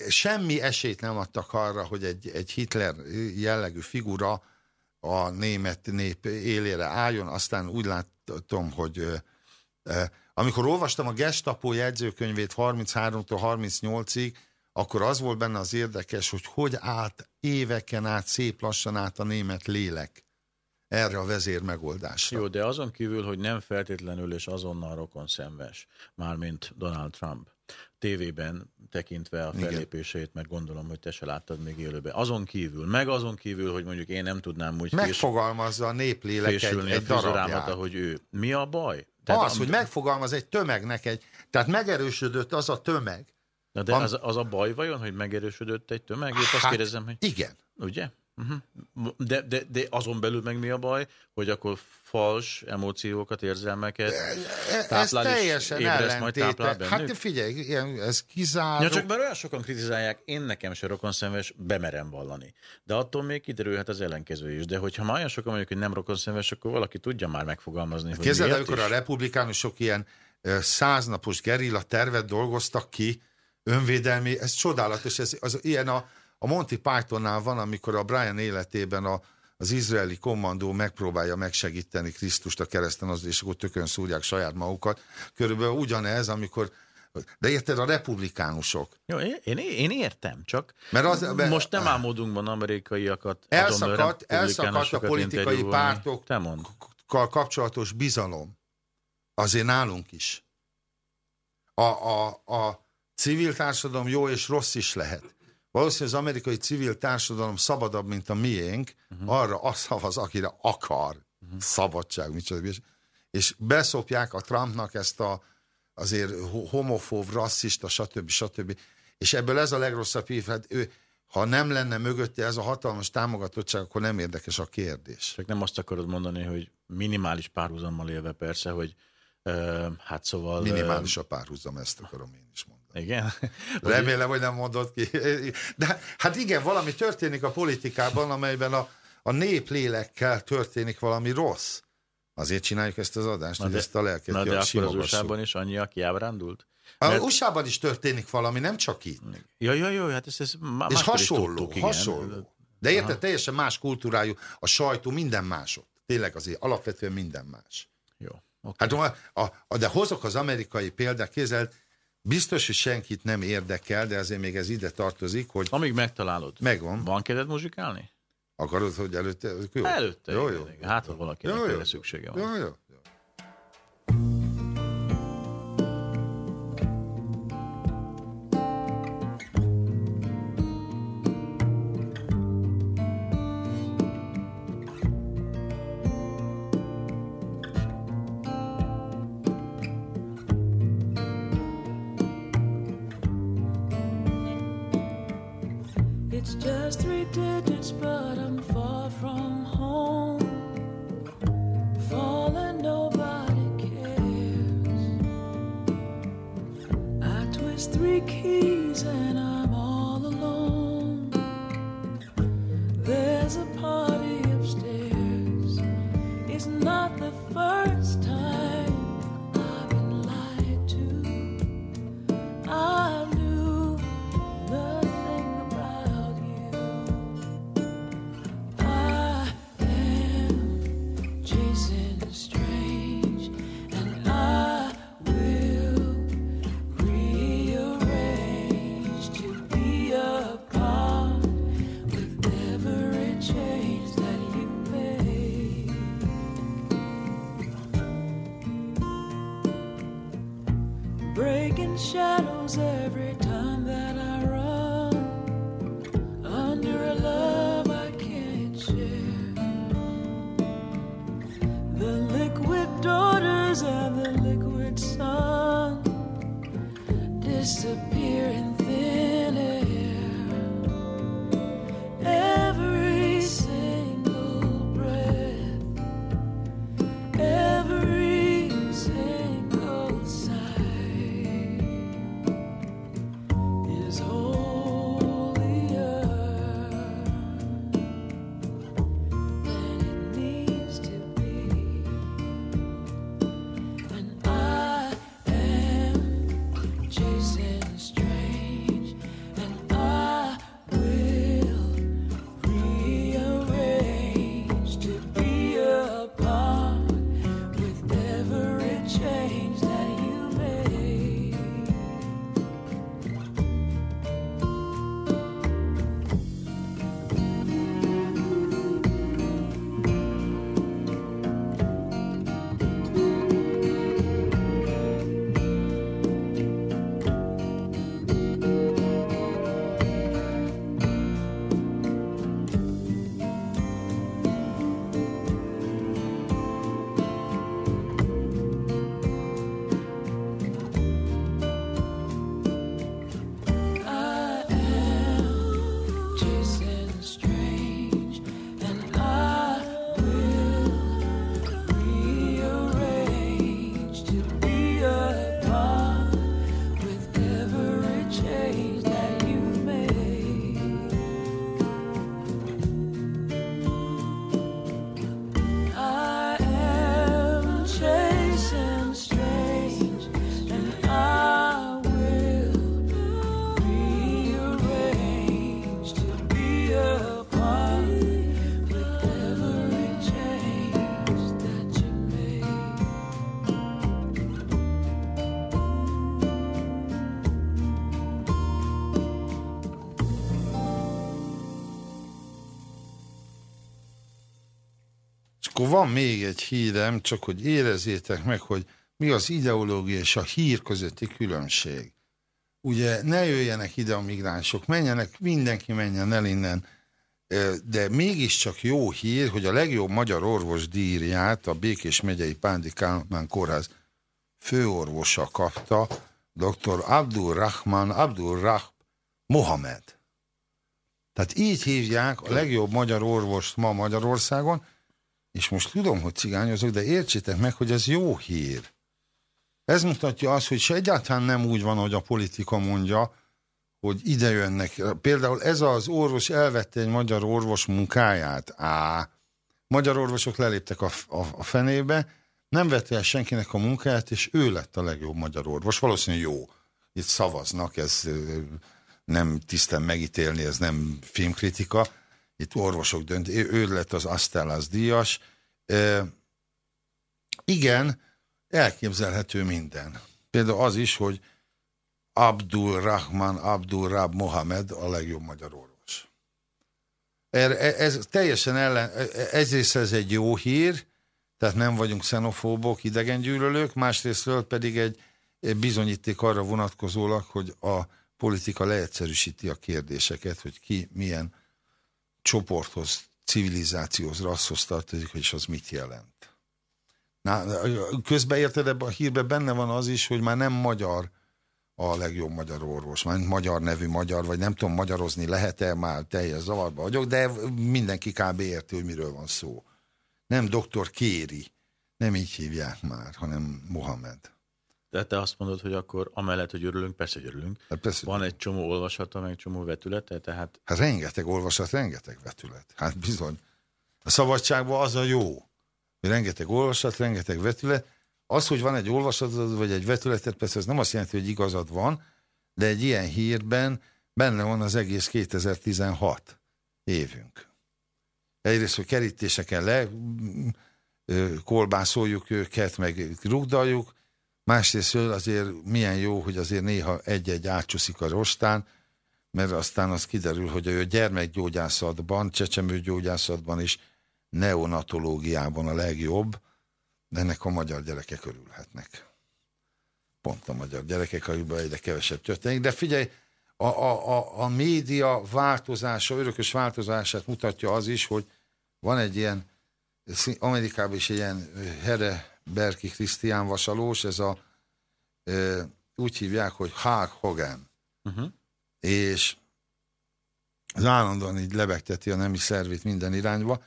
semmi esélyt nem adtak arra, hogy egy, egy Hitler jellegű figura a német nép élére álljon, aztán úgy látom, hogy amikor olvastam a Gestapo jegyzőkönyvét 33-tól 38-ig, akkor az volt benne az érdekes, hogy hogy állt éveken át, szép lassan át a német lélek erre a vezér megoldásra. Jó, de azon kívül, hogy nem feltétlenül és azonnal rokon szemves, mármint Donald Trump tévében tekintve a fellépését, meg gondolom, hogy te se láttad még élőben. Azon kívül, meg azon kívül, hogy mondjuk én nem tudnám úgy Megfogalmazza a néplélek egy, egy darabját. ahogy ő. Mi a baj? Tehát az, am- hogy megfogalmaz egy tömegnek egy, tehát megerősödött az a tömeg. Na de am- az, az a baj vajon, hogy megerősödött egy tömeg? Hát, azt kérdezem, hogy... igen. Ugye? Uh-huh. De, de, de azon belül meg mi a baj, hogy akkor fals emóciókat, érzelmeket táplál ez teljesen ébreszt, majd táplál bennük? Hát figyelj, ilyen, ez kizáró. Ja, csak mert olyan sokan kritizálják, én nekem se rokonszenves, bemerem vallani. De attól még kiderülhet az ellenkező is. De hogyha már olyan sokan mondjuk, hogy nem rokonszenves, akkor valaki tudja már megfogalmazni, hogy Képzeld, amikor is? a republikánusok ilyen száznapos gerilla tervet dolgoztak ki, önvédelmi, ez csodálatos, ez az, ilyen a, a Monty Pythonnál van, amikor a Brian életében a, az izraeli kommandó megpróbálja megsegíteni Krisztust a kereszten, az, és akkor tökön szúrják saját magukat. Körülbelül ugyanez, amikor de érted, a republikánusok. Jó, én, én értem, csak Mert az, be, most nem álmodunkban amerikaiakat elszakadt, elszakadt a politikai pártokkal kapcsolatos bizalom. Azért nálunk is. A, a, a civil társadalom jó és rossz is lehet. Valószínűleg az amerikai civil társadalom szabadabb, mint a miénk, uh-huh. arra azt szavaz, akire akar. Uh-huh. Szabadság, micsoda. És beszopják a Trumpnak ezt a azért homofób, rasszista, stb. stb. És ebből ez a legrosszabb hív, hát ő, ha nem lenne mögötte ez a hatalmas támogatottság, akkor nem érdekes a kérdés. Csak nem azt akarod mondani, hogy minimális párhuzammal élve persze, hogy uh, hát szóval... Minimális a párhuzam, ezt akarom én is mondani. Igen? Remélem, hogy nem mondod ki. De hát igen, valami történik a politikában, amelyben a, a néplélekkel történik valami rossz. Azért csináljuk ezt az adást, na hogy de, ezt a lelket Na de akkor az USA-ban is annyi, aki ábrándult? Mert... A USA-ban is történik valami, nem csak itt. Ja, ja, ja, hát ez, ez más És hasonló, tudtuk, hasonló. De érted, Aha. teljesen más kultúrájú, a sajtó minden másod. Tényleg azért alapvetően minden más. Jó. Okay. Hát, a, a, de hozok az amerikai példát, kézzel, Biztos, hogy senkit nem érdekel, de azért még ez ide tartozik, hogy... Amíg megtalálod. Megvan. Van kedved muzsikálni? Akarod, hogy előtte? Jó. Előtte. Jó, jó. Hát, ha valakinek jó, jó. szüksége van. Jó, jó. Van még egy hírem, csak hogy érezzétek meg, hogy mi az ideológia és a hír közötti különbség. Ugye ne jöjjenek ide a migránsok, menjenek, mindenki menjen el innen, de mégiscsak jó hír, hogy a legjobb magyar orvos díját a Békés megyei Pándi Kálmán kórház főorvosa kapta, dr. Abdul Rahman Abdul Rah Mohamed. Tehát így hívják a legjobb magyar orvost ma Magyarországon, és most tudom, hogy cigányozok, de értsétek meg, hogy ez jó hír. Ez mutatja azt, hogy se egyáltalán nem úgy van, hogy a politika mondja, hogy ide jönnek. Például ez az orvos elvette egy magyar orvos munkáját. Á, magyar orvosok leléptek a, a, a fenébe, nem vette el senkinek a munkáját, és ő lett a legjobb magyar orvos. Valószínűleg jó. Itt szavaznak, ez nem tisztán megítélni, ez nem filmkritika. Itt orvosok dönt, ő lett az Astellas díjas. E, igen, elképzelhető minden. Például az is, hogy Abdul Rahman Abdul Rab Mohamed a legjobb magyar orvos. Ez, ez teljesen ellen, egyrészt ez egy jó hír, tehát nem vagyunk xenofóbok, idegengyűlölők, másrésztről pedig egy, egy bizonyíték arra vonatkozólag, hogy a politika leegyszerűsíti a kérdéseket, hogy ki milyen csoporthoz, civilizációhoz, rasszhoz tartozik, és az mit jelent. Na, közben érted, ebben a hírben benne van az is, hogy már nem magyar a legjobb magyar orvos, már magyar nevű magyar, vagy nem tudom, magyarozni lehet-e, már teljes zavarba vagyok, de mindenki kb. érti, hogy miről van szó. Nem doktor Kéri, nem így hívják már, hanem Mohamed. De te azt mondod, hogy akkor amellett, hogy örülünk, persze, hogy örülünk. Hát persze, Van egy csomó olvasata, meg egy csomó vetülete, tehát... Hát rengeteg olvasat, rengeteg vetület. Hát bizony. A szabadságban az a jó, hogy rengeteg olvasat, rengeteg vetület, az, hogy van egy olvasatod, vagy egy vetületed, persze ez nem azt jelenti, hogy igazad van, de egy ilyen hírben benne van az egész 2016 évünk. Egyrészt, hogy kerítéseken le kolbászoljuk őket, meg rugdaljuk, másrészt azért milyen jó, hogy azért néha egy-egy átcsúszik a rostán, mert aztán az kiderül, hogy a gyermekgyógyászatban, csecsemőgyógyászatban is neonatológiában a legjobb, de ennek a magyar gyerekek örülhetnek. Pont a magyar gyerekek, akikben egyre kevesebb történik. De figyelj, a, a, a, a média változása, örökös változását mutatja az is, hogy van egy ilyen, Amerikában is ilyen Here Berki Krisztián vasalós, ez a úgy hívják, hogy Hulk Hogan. Uh-huh. És az állandóan így lebegteti a nemi szervét minden irányba,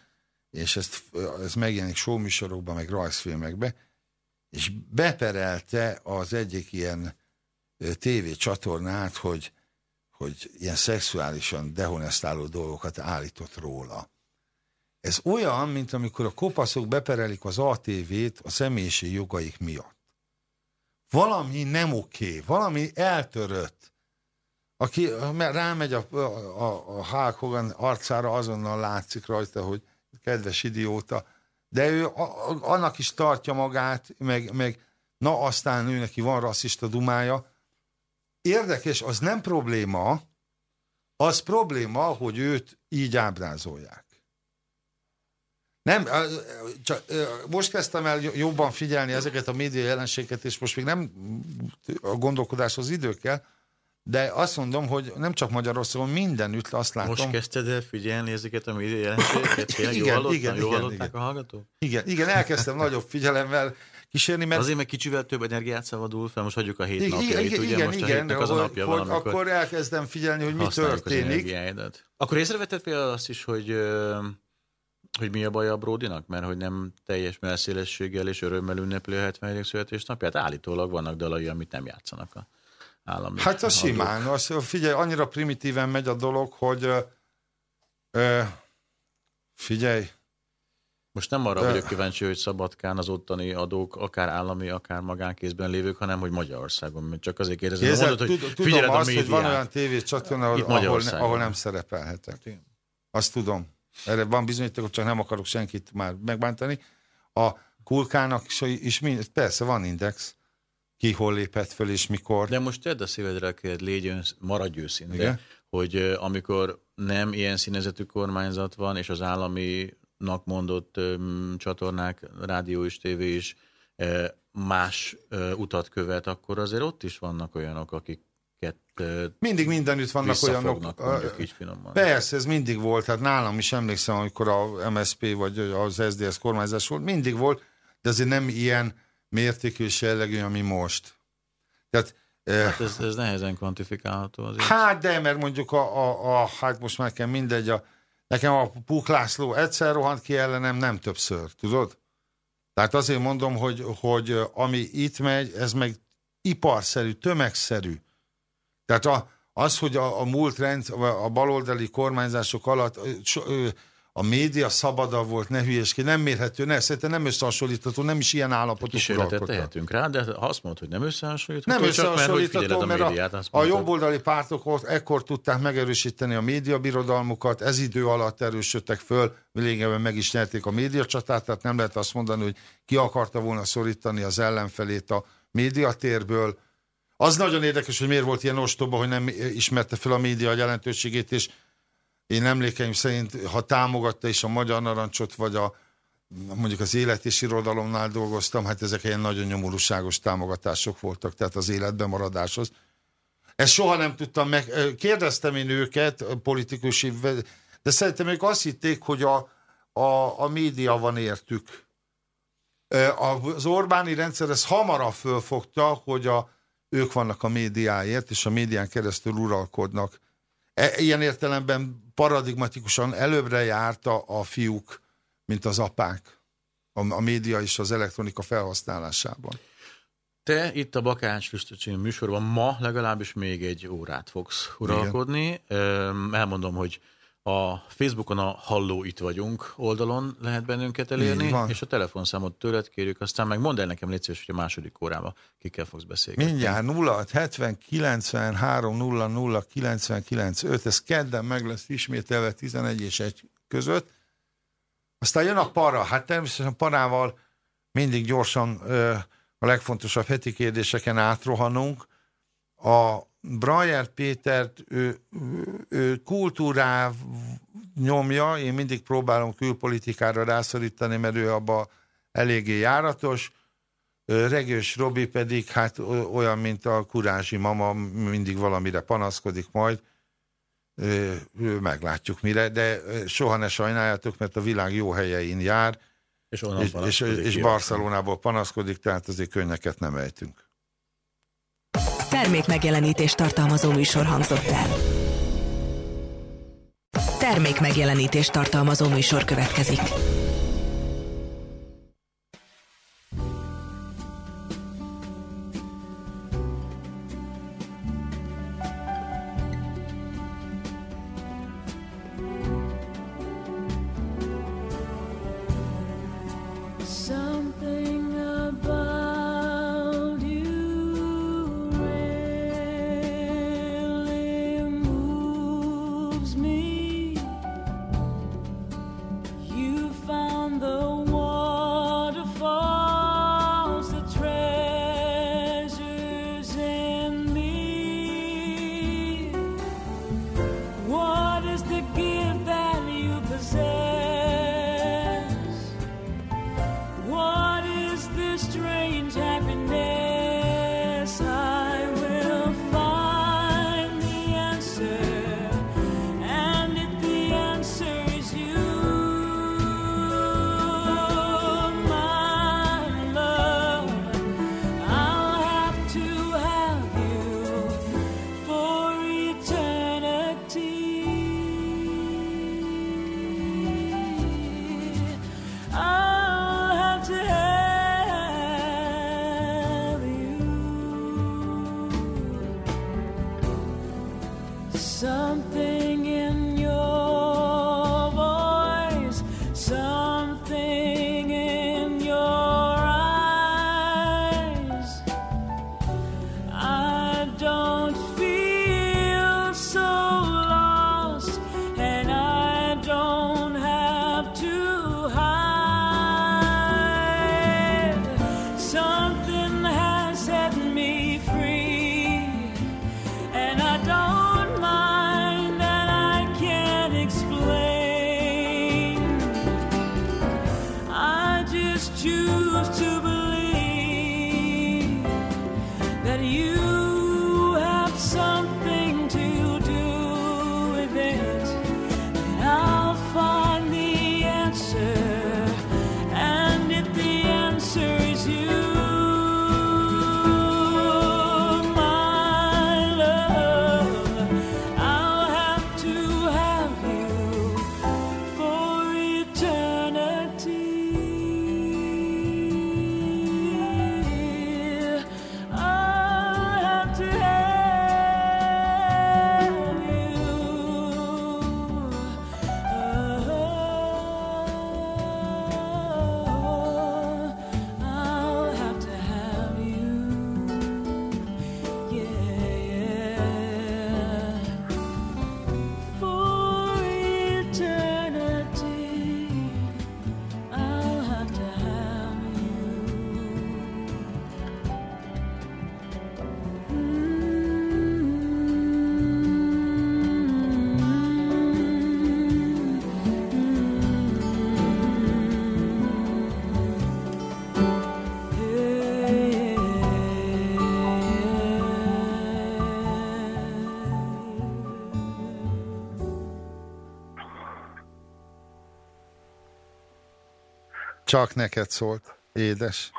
és ezt, ez megjelenik showműsorokban, meg rajzfilmekbe, és beperelte az egyik ilyen tévécsatornát, hogy, hogy ilyen szexuálisan dehonestáló dolgokat állított róla. Ez olyan, mint amikor a kopaszok beperelik az ATV-t a személyiségi jogaik miatt. Valami nem oké, valami eltörött. Aki rámegy a, a, a Hulk Hogan arcára, azonnal látszik rajta, hogy kedves idióta, de ő annak is tartja magát, meg, meg na aztán ő neki van rasszista dumája. Érdekes, az nem probléma, az probléma, hogy őt így ábrázolják. Nem, csak most kezdtem el jobban figyelni ezeket a média jelenségeket, és most még nem a gondolkodáshoz idő kell, de azt mondom, hogy nem csak Magyarországon, mindenütt azt látom. Most kezdted el figyelni ezeket a média jelenségeket? igen, jól hallottam, igen, jól igen, igen. a hallgatók? Igen, igen, elkezdtem nagyobb figyelemmel kísérni, mert... Azért meg kicsivel több energiát szabadul fel, most hagyjuk a hét igen, napjait, igen, ugye igen, most igen, a hétnek az a napja hogy, van, Akkor elkezdem figyelni, hogy mi történik. Akkor észrevetted például azt is, hogy hogy mi a baj a Bródinak? Mert hogy nem teljes melszélességgel és örömmel ünnepli a 70. születésnapját? Állítólag vannak dalai, amit nem játszanak a állami Hát a simán. Az, figyelj, annyira primitíven megy a dolog, hogy ö, figyelj. Most nem arra vagyok kíváncsi, hogy Szabadkán az ottani adók, akár állami, akár magánkézben lévők, hanem hogy Magyarországon. Csak azért kérdezem, Kézzel, mondod, hogy tudom azt, hogy van olyan tévécsatorna, ahol, ahol, ne, ahol nem szerepelhetek. Azt tudom. Erre van bizonyíték, csak nem akarok senkit már megbántani. A kulkának is, is mind, persze van index ki hol lépett föl és mikor. De most tedd a szívedre, hogy légy maradj őszinte, Igen? hogy amikor nem ilyen színezetű kormányzat van, és az állami nak mondott um, csatornák, rádió és tévé is más utat követ, akkor azért ott is vannak olyanok, akik mindig mindenütt vannak olyanok. így finoman. Persze, ez mindig volt. Hát nálam is emlékszem, amikor a MSP vagy az SDS kormányzás volt, mindig volt, de azért nem ilyen mértékű és jellegű, ami most. Tehát Hát ez, ez nehezen kvantifikálható azért. Hát de, mert mondjuk a, a, a hát most már kell mindegy, a, nekem a Puk László egyszer rohant ki ellenem, nem többször, tudod? Tehát azért mondom, hogy, hogy ami itt megy, ez meg iparszerű, tömegszerű. Tehát a, az, hogy a, a múlt rend, a baloldali kormányzások alatt so, a média szabadabb volt, ne hülyeskedj, nem mérhető, ne, szerintem nem összehasonlítható, nem is ilyen állapotok Kísérletet tehetünk rá, de ha azt mondod, hogy nem összehasonlítható, nem összehasonlítható, csak mert, mert a, médiát, a, a jobboldali pártok ott ekkor tudták megerősíteni a médiabirodalmukat, ez idő alatt erősödtek föl, lényegében meg is nyerték a médiacsatát, tehát nem lehet azt mondani, hogy ki akarta volna szorítani az ellenfelét a médiatérből, az nagyon érdekes, hogy miért volt ilyen ostoba, hogy nem ismerte fel a média jelentőségét, és én emlékeim szerint, ha támogatta is a Magyar Narancsot, vagy a mondjuk az élet és irodalomnál dolgoztam, hát ezek ilyen nagyon nyomorúságos támogatások voltak, tehát az életben maradáshoz. Ezt soha nem tudtam meg. Kérdeztem én őket, politikusi, de szerintem ők azt hitték, hogy a, a, a média van értük. Az Orbáni rendszer ezt hamarabb fölfogta, hogy a, ők vannak a médiáért, és a médián keresztül uralkodnak. E, ilyen értelemben paradigmatikusan előbbre járta a fiúk, mint az apák a, a média és az elektronika felhasználásában. Te itt a Bakács Lista című műsorban ma legalábbis még egy órát fogsz uralkodni. Igen. Elmondom, hogy a Facebookon a Halló Itt Vagyunk oldalon lehet bennünket elérni, és a telefonszámot tőled kérjük, aztán meg mondd el nekem, légy szíves, hogy a második órában kikkel fogsz beszélni. Mindjárt 0 70 93 00 99 5, ez kedden meg lesz ismételve 11 és 1 között. Aztán jön a para, hát természetesen parával mindig gyorsan ö, a legfontosabb heti kérdéseken átrohanunk. A Brajer Pétert ő, ő kultúrá nyomja, én mindig próbálom külpolitikára rászorítani, mert ő abba eléggé járatos. Regős Robi pedig hát olyan, mint a kurázsi mama, mindig valamire panaszkodik majd. Meglátjuk mire, de soha ne sajnáljátok, mert a világ jó helyein jár, és, és, és, és Barcelonából panaszkodik, tehát azért könnyeket nem ejtünk. Termék megjelenítést tartalmazó műsor hangzott el. Termék megjelenítést tartalmazó műsor következik. Csak neked szólt, édes.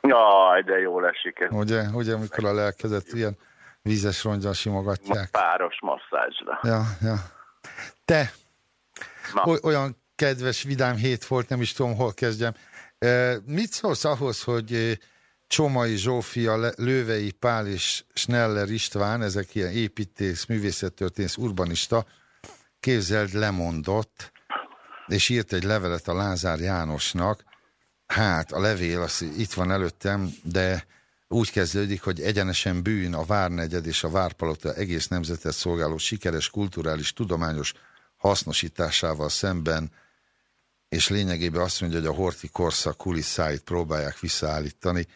Jaj, de jó esik ez. Ugye, ugye, amikor a lelkezet ilyen vízes rongyal simogatják. Páros masszázsra. Ja, ja. Te, Na. olyan kedves, vidám hét volt, nem is tudom, hol kezdjem. Mit szólsz ahhoz, hogy Csomai Zsófia, Lővei Pál és Schneller István, ezek ilyen építész, művészettörténész, urbanista, képzeld lemondott, és írt egy levelet a Lázár Jánosnak, hát a levél az itt van előttem, de úgy kezdődik, hogy egyenesen bűn a Várnegyed és a Várpalota egész nemzetet szolgáló sikeres kulturális, tudományos hasznosításával szemben, és lényegében azt mondja, hogy a horti korszak kulisszáit próbálják visszaállítani.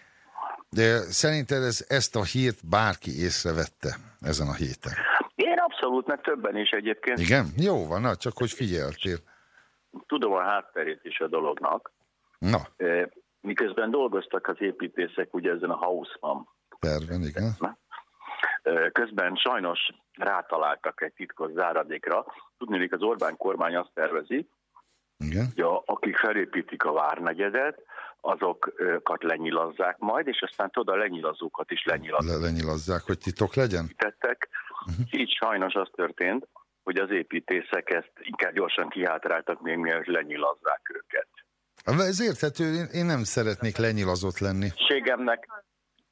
De szerinted ez, ezt a hírt bárki észrevette ezen a héten? Én abszolút, meg többen is egyébként. Igen? Jó van, na, csak hogy figyeltél. Tudom a hátterét is a dolognak. Na. Miközben dolgoztak az építészek ugye ezen a Hausmann. Terven, igen. Közben sajnos rátaláltak egy titkos záradékra. Tudni, hogy az Orbán kormány azt tervezi, igen. hogy a, akik felépítik a várnegyedet, azokat lenyilazzák majd, és aztán tudod, a lenyilazókat is lenyilazzák. Le lenyilazzák, hogy titok legyen? Tettek. Uh-huh. Így sajnos az történt, hogy az építészek ezt inkább gyorsan kihátráltak, még mielőtt lenyilazzák őket. Ez érthető, én, én nem szeretnék lenyilazott lenni. Ségemnek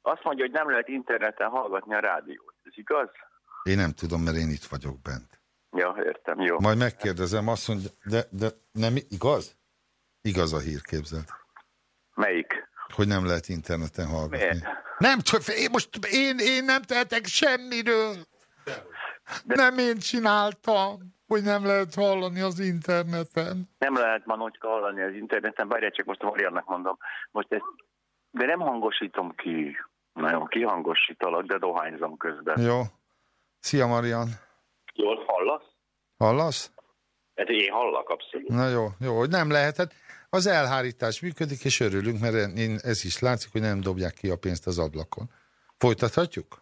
azt mondja, hogy nem lehet interneten hallgatni a rádiót. Ez igaz? Én nem tudom, mert én itt vagyok bent. Ja, értem, jó. Majd megkérdezem, azt mondja, de, de nem igaz? Igaz a hír, képzeld. Melyik? Hogy nem lehet interneten hallgatni. Miért? Nem, csak én most én, én nem tehetek semmiről. De... Nem én csináltam, hogy nem lehet hallani az interneten. Nem lehet manocska hallani az interneten, bárját csak most a Mariannak mondom. Most ezt, de nem hangosítom ki. Nagyon kihangosítalak, de dohányzom közben. Jó. Szia, Marian. Jól hallasz? Hallasz? Hát én hallak abszolút. Na jó, jó, hogy nem lehet. Hát az elhárítás működik, és örülünk, mert én, ez is látszik, hogy nem dobják ki a pénzt az ablakon. Folytathatjuk?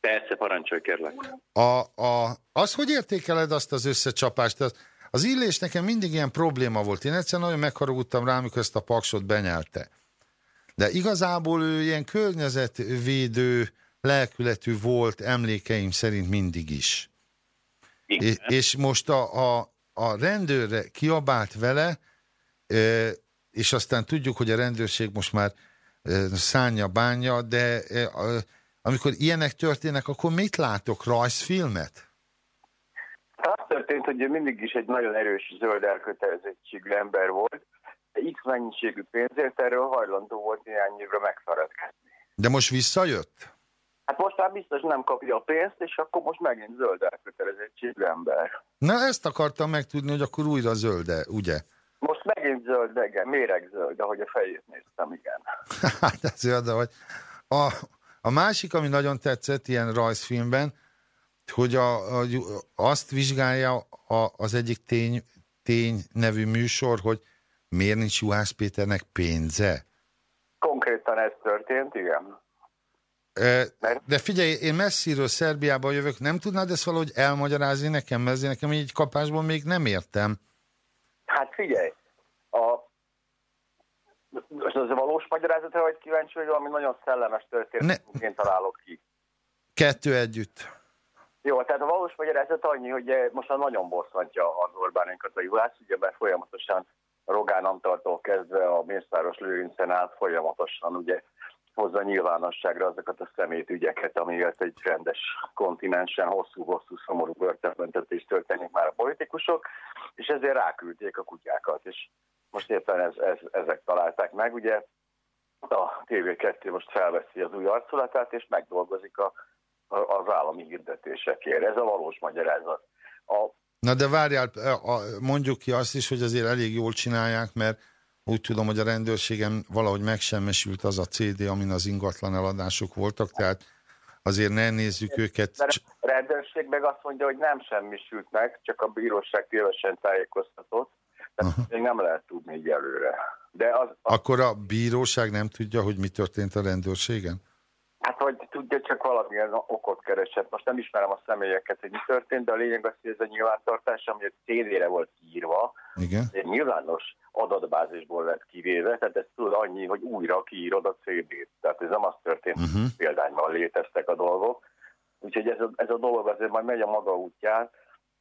Persze, parancsolj kérlek. A, a, az, hogy értékeled azt az összecsapást? Az, az illés nekem mindig ilyen probléma volt. Én egyszer nagyon megharagudtam rá, amikor ezt a paksot benyelte. De igazából ő ilyen környezetvédő, lelkületű volt emlékeim szerint mindig is. Igen. És most a, a, a rendőrre kiabált vele, és aztán tudjuk, hogy a rendőrség most már szánja, bánja, de amikor ilyenek történnek, akkor mit látok? Rajzfilmet? Az történt, hogy mindig is egy nagyon erős zöld elkötelezettségű ember volt, de X mennyiségű pénzért erről hajlandó volt néhány évre megszeretkezni. De most visszajött? Hát most már biztos nem kapja a pénzt, és akkor most megint zöld elkötelezettségű ember. Na ezt akartam megtudni, hogy akkor újra zölde, ugye? Most megint zöld, igen, zöld, ahogy a fejét néztem, igen. hát ez jó, de hogy a, a másik, ami nagyon tetszett ilyen rajzfilmben, hogy a, a, azt vizsgálja a, az egyik tény, tény nevű műsor, hogy miért nincs Juhász Péternek pénze. Konkrétan ez történt, igen. De figyelj, én messziről Szerbiába jövök, nem tudnád ezt valahogy elmagyarázni nekem, mert nekem így kapásból még nem értem. Hát figyelj, a, az a valós magyarázatra vagy kíváncsi, hogy valami nagyon szellemes történetként ne... találok ki. Kettő együtt. Jó, tehát a valós magyarázat annyi, hogy most már nagyon bosszantja az Orbánunkat a Juhász, ugye mert folyamatosan Rogán Antaltól kezdve a Mészáros Lőrincen át folyamatosan ugye hozza nyilvánosságra azokat a szemét ügyeket, amiért egy rendes kontinensen hosszú-hosszú szomorú börtönbüntetést történik már a politikusok, és ezért ráküldték a kutyákat, és most éppen ez, ez, ezek találták meg, ugye a TV2 most felveszi az új arculatát, és megdolgozik a, a, az állami hirdetésekért. Ez a valós magyarázat. A, Na de várjál, mondjuk ki azt is, hogy azért elég jól csinálják, mert úgy tudom, hogy a rendőrségem valahogy megsemmesült az a CD, amin az ingatlan eladások voltak, tehát azért ne nézzük őket. A rendőrség meg azt mondja, hogy nem semmisült meg, csak a bíróság tévesen tájékoztatott, tehát uh -huh. még nem lehet tudni így előre. De az, az... Akkor a bíróság nem tudja, hogy mi történt a rendőrségen? Hát vagy tudja, csak valamilyen okot keresett. Most nem ismerem a személyeket, hogy mi történt, de a lényeg az, hogy ez a nyilvántartás, ami a CD-re volt kiírva, Igen. egy nyilvános adatbázisból lett kivéve, tehát ez tud annyi, hogy újra kiírod a CD-t. Tehát ez nem az történt, uh-huh. példányban léteztek a dolgok. Úgyhogy ez a, ez a dolog azért majd megy a maga útján,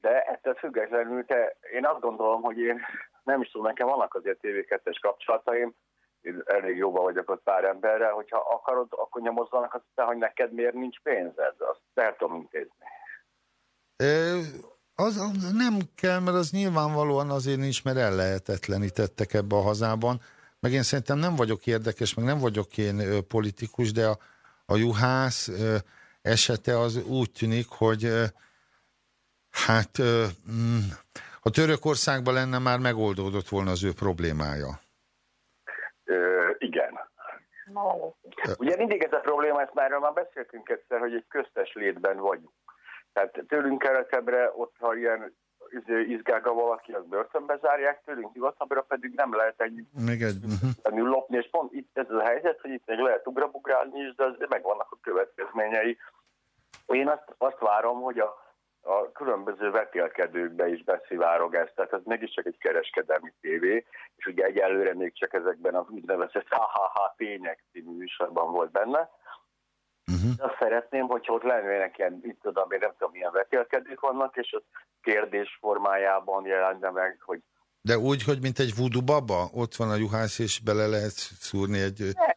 de ettől függetlenül te, én azt gondolom, hogy én nem is tudom, nekem vannak azért TV2-es kapcsolataim, én elég jóban vagyok ott pár emberrel, hogyha akarod, akkor nyomozzanak aztán, hogy neked miért nincs pénzed, azt el tudom intézni. Az, az nem kell, mert az nyilvánvalóan azért nincs, mert ellehetetlenítettek ebbe a hazában. Meg én szerintem nem vagyok érdekes, meg nem vagyok én ö, politikus, de a, a juhász ö, esete az úgy tűnik, hogy ö, hát ö, mm, ha Törökországban lenne, már megoldódott volna az ő problémája. Ö, igen. Ugye mindig ez a probléma, ezt már, már beszéltünk egyszer, hogy egy köztes létben vagyunk. Tehát tőlünk keletebbre, ott ha ilyen izé, izgága valaki, az börtönbe zárják, tőlünk nyugatabbra pedig nem lehet egy, Még egy uh-huh. lopni, és pont itt ez a helyzet, hogy itt még lehet ugrabugrálni is, de az megvannak a következményei. Én azt, azt várom, hogy a, a különböző vetélkedőkbe is beszivárog ez, tehát ez mégiscsak egy kereskedelmi tévé, és ugye egyelőre még csak ezekben az úgynevezett ha-ha-ha tények című műsorban volt benne, Uh-huh. Azt szeretném, hogyha ott lennének ilyen, itt tudom, én nem tudom, milyen vetélkedők vannak, és ott kérdés formájában jelenne meg, hogy... De úgy, hogy mint egy voodoo baba? Ott van a juhász, és bele lehet szúrni egy... Ne,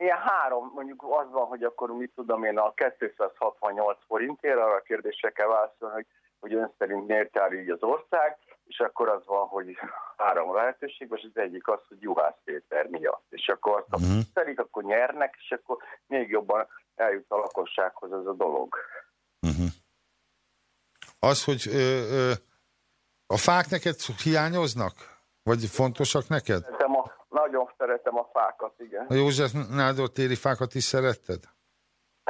ilyen három, mondjuk az van, hogy akkor mit tudom én, a 268 forintért arra a kérdésre kell válaszolni, hogy, hogy ön szerint miért jár így az ország, és akkor az van, hogy három lehetőség, és az egyik az, hogy Juhász Péter miatt. És akkor azt uh-huh. szerint, akkor nyernek, és akkor még jobban eljut a lakossághoz ez a dolog. Uh-huh. Az, hogy ö, ö, a fák neked hiányoznak? Vagy fontosak neked? Szeretem a, nagyon szeretem a fákat, igen. A József Nádor téri fákat is szeretted?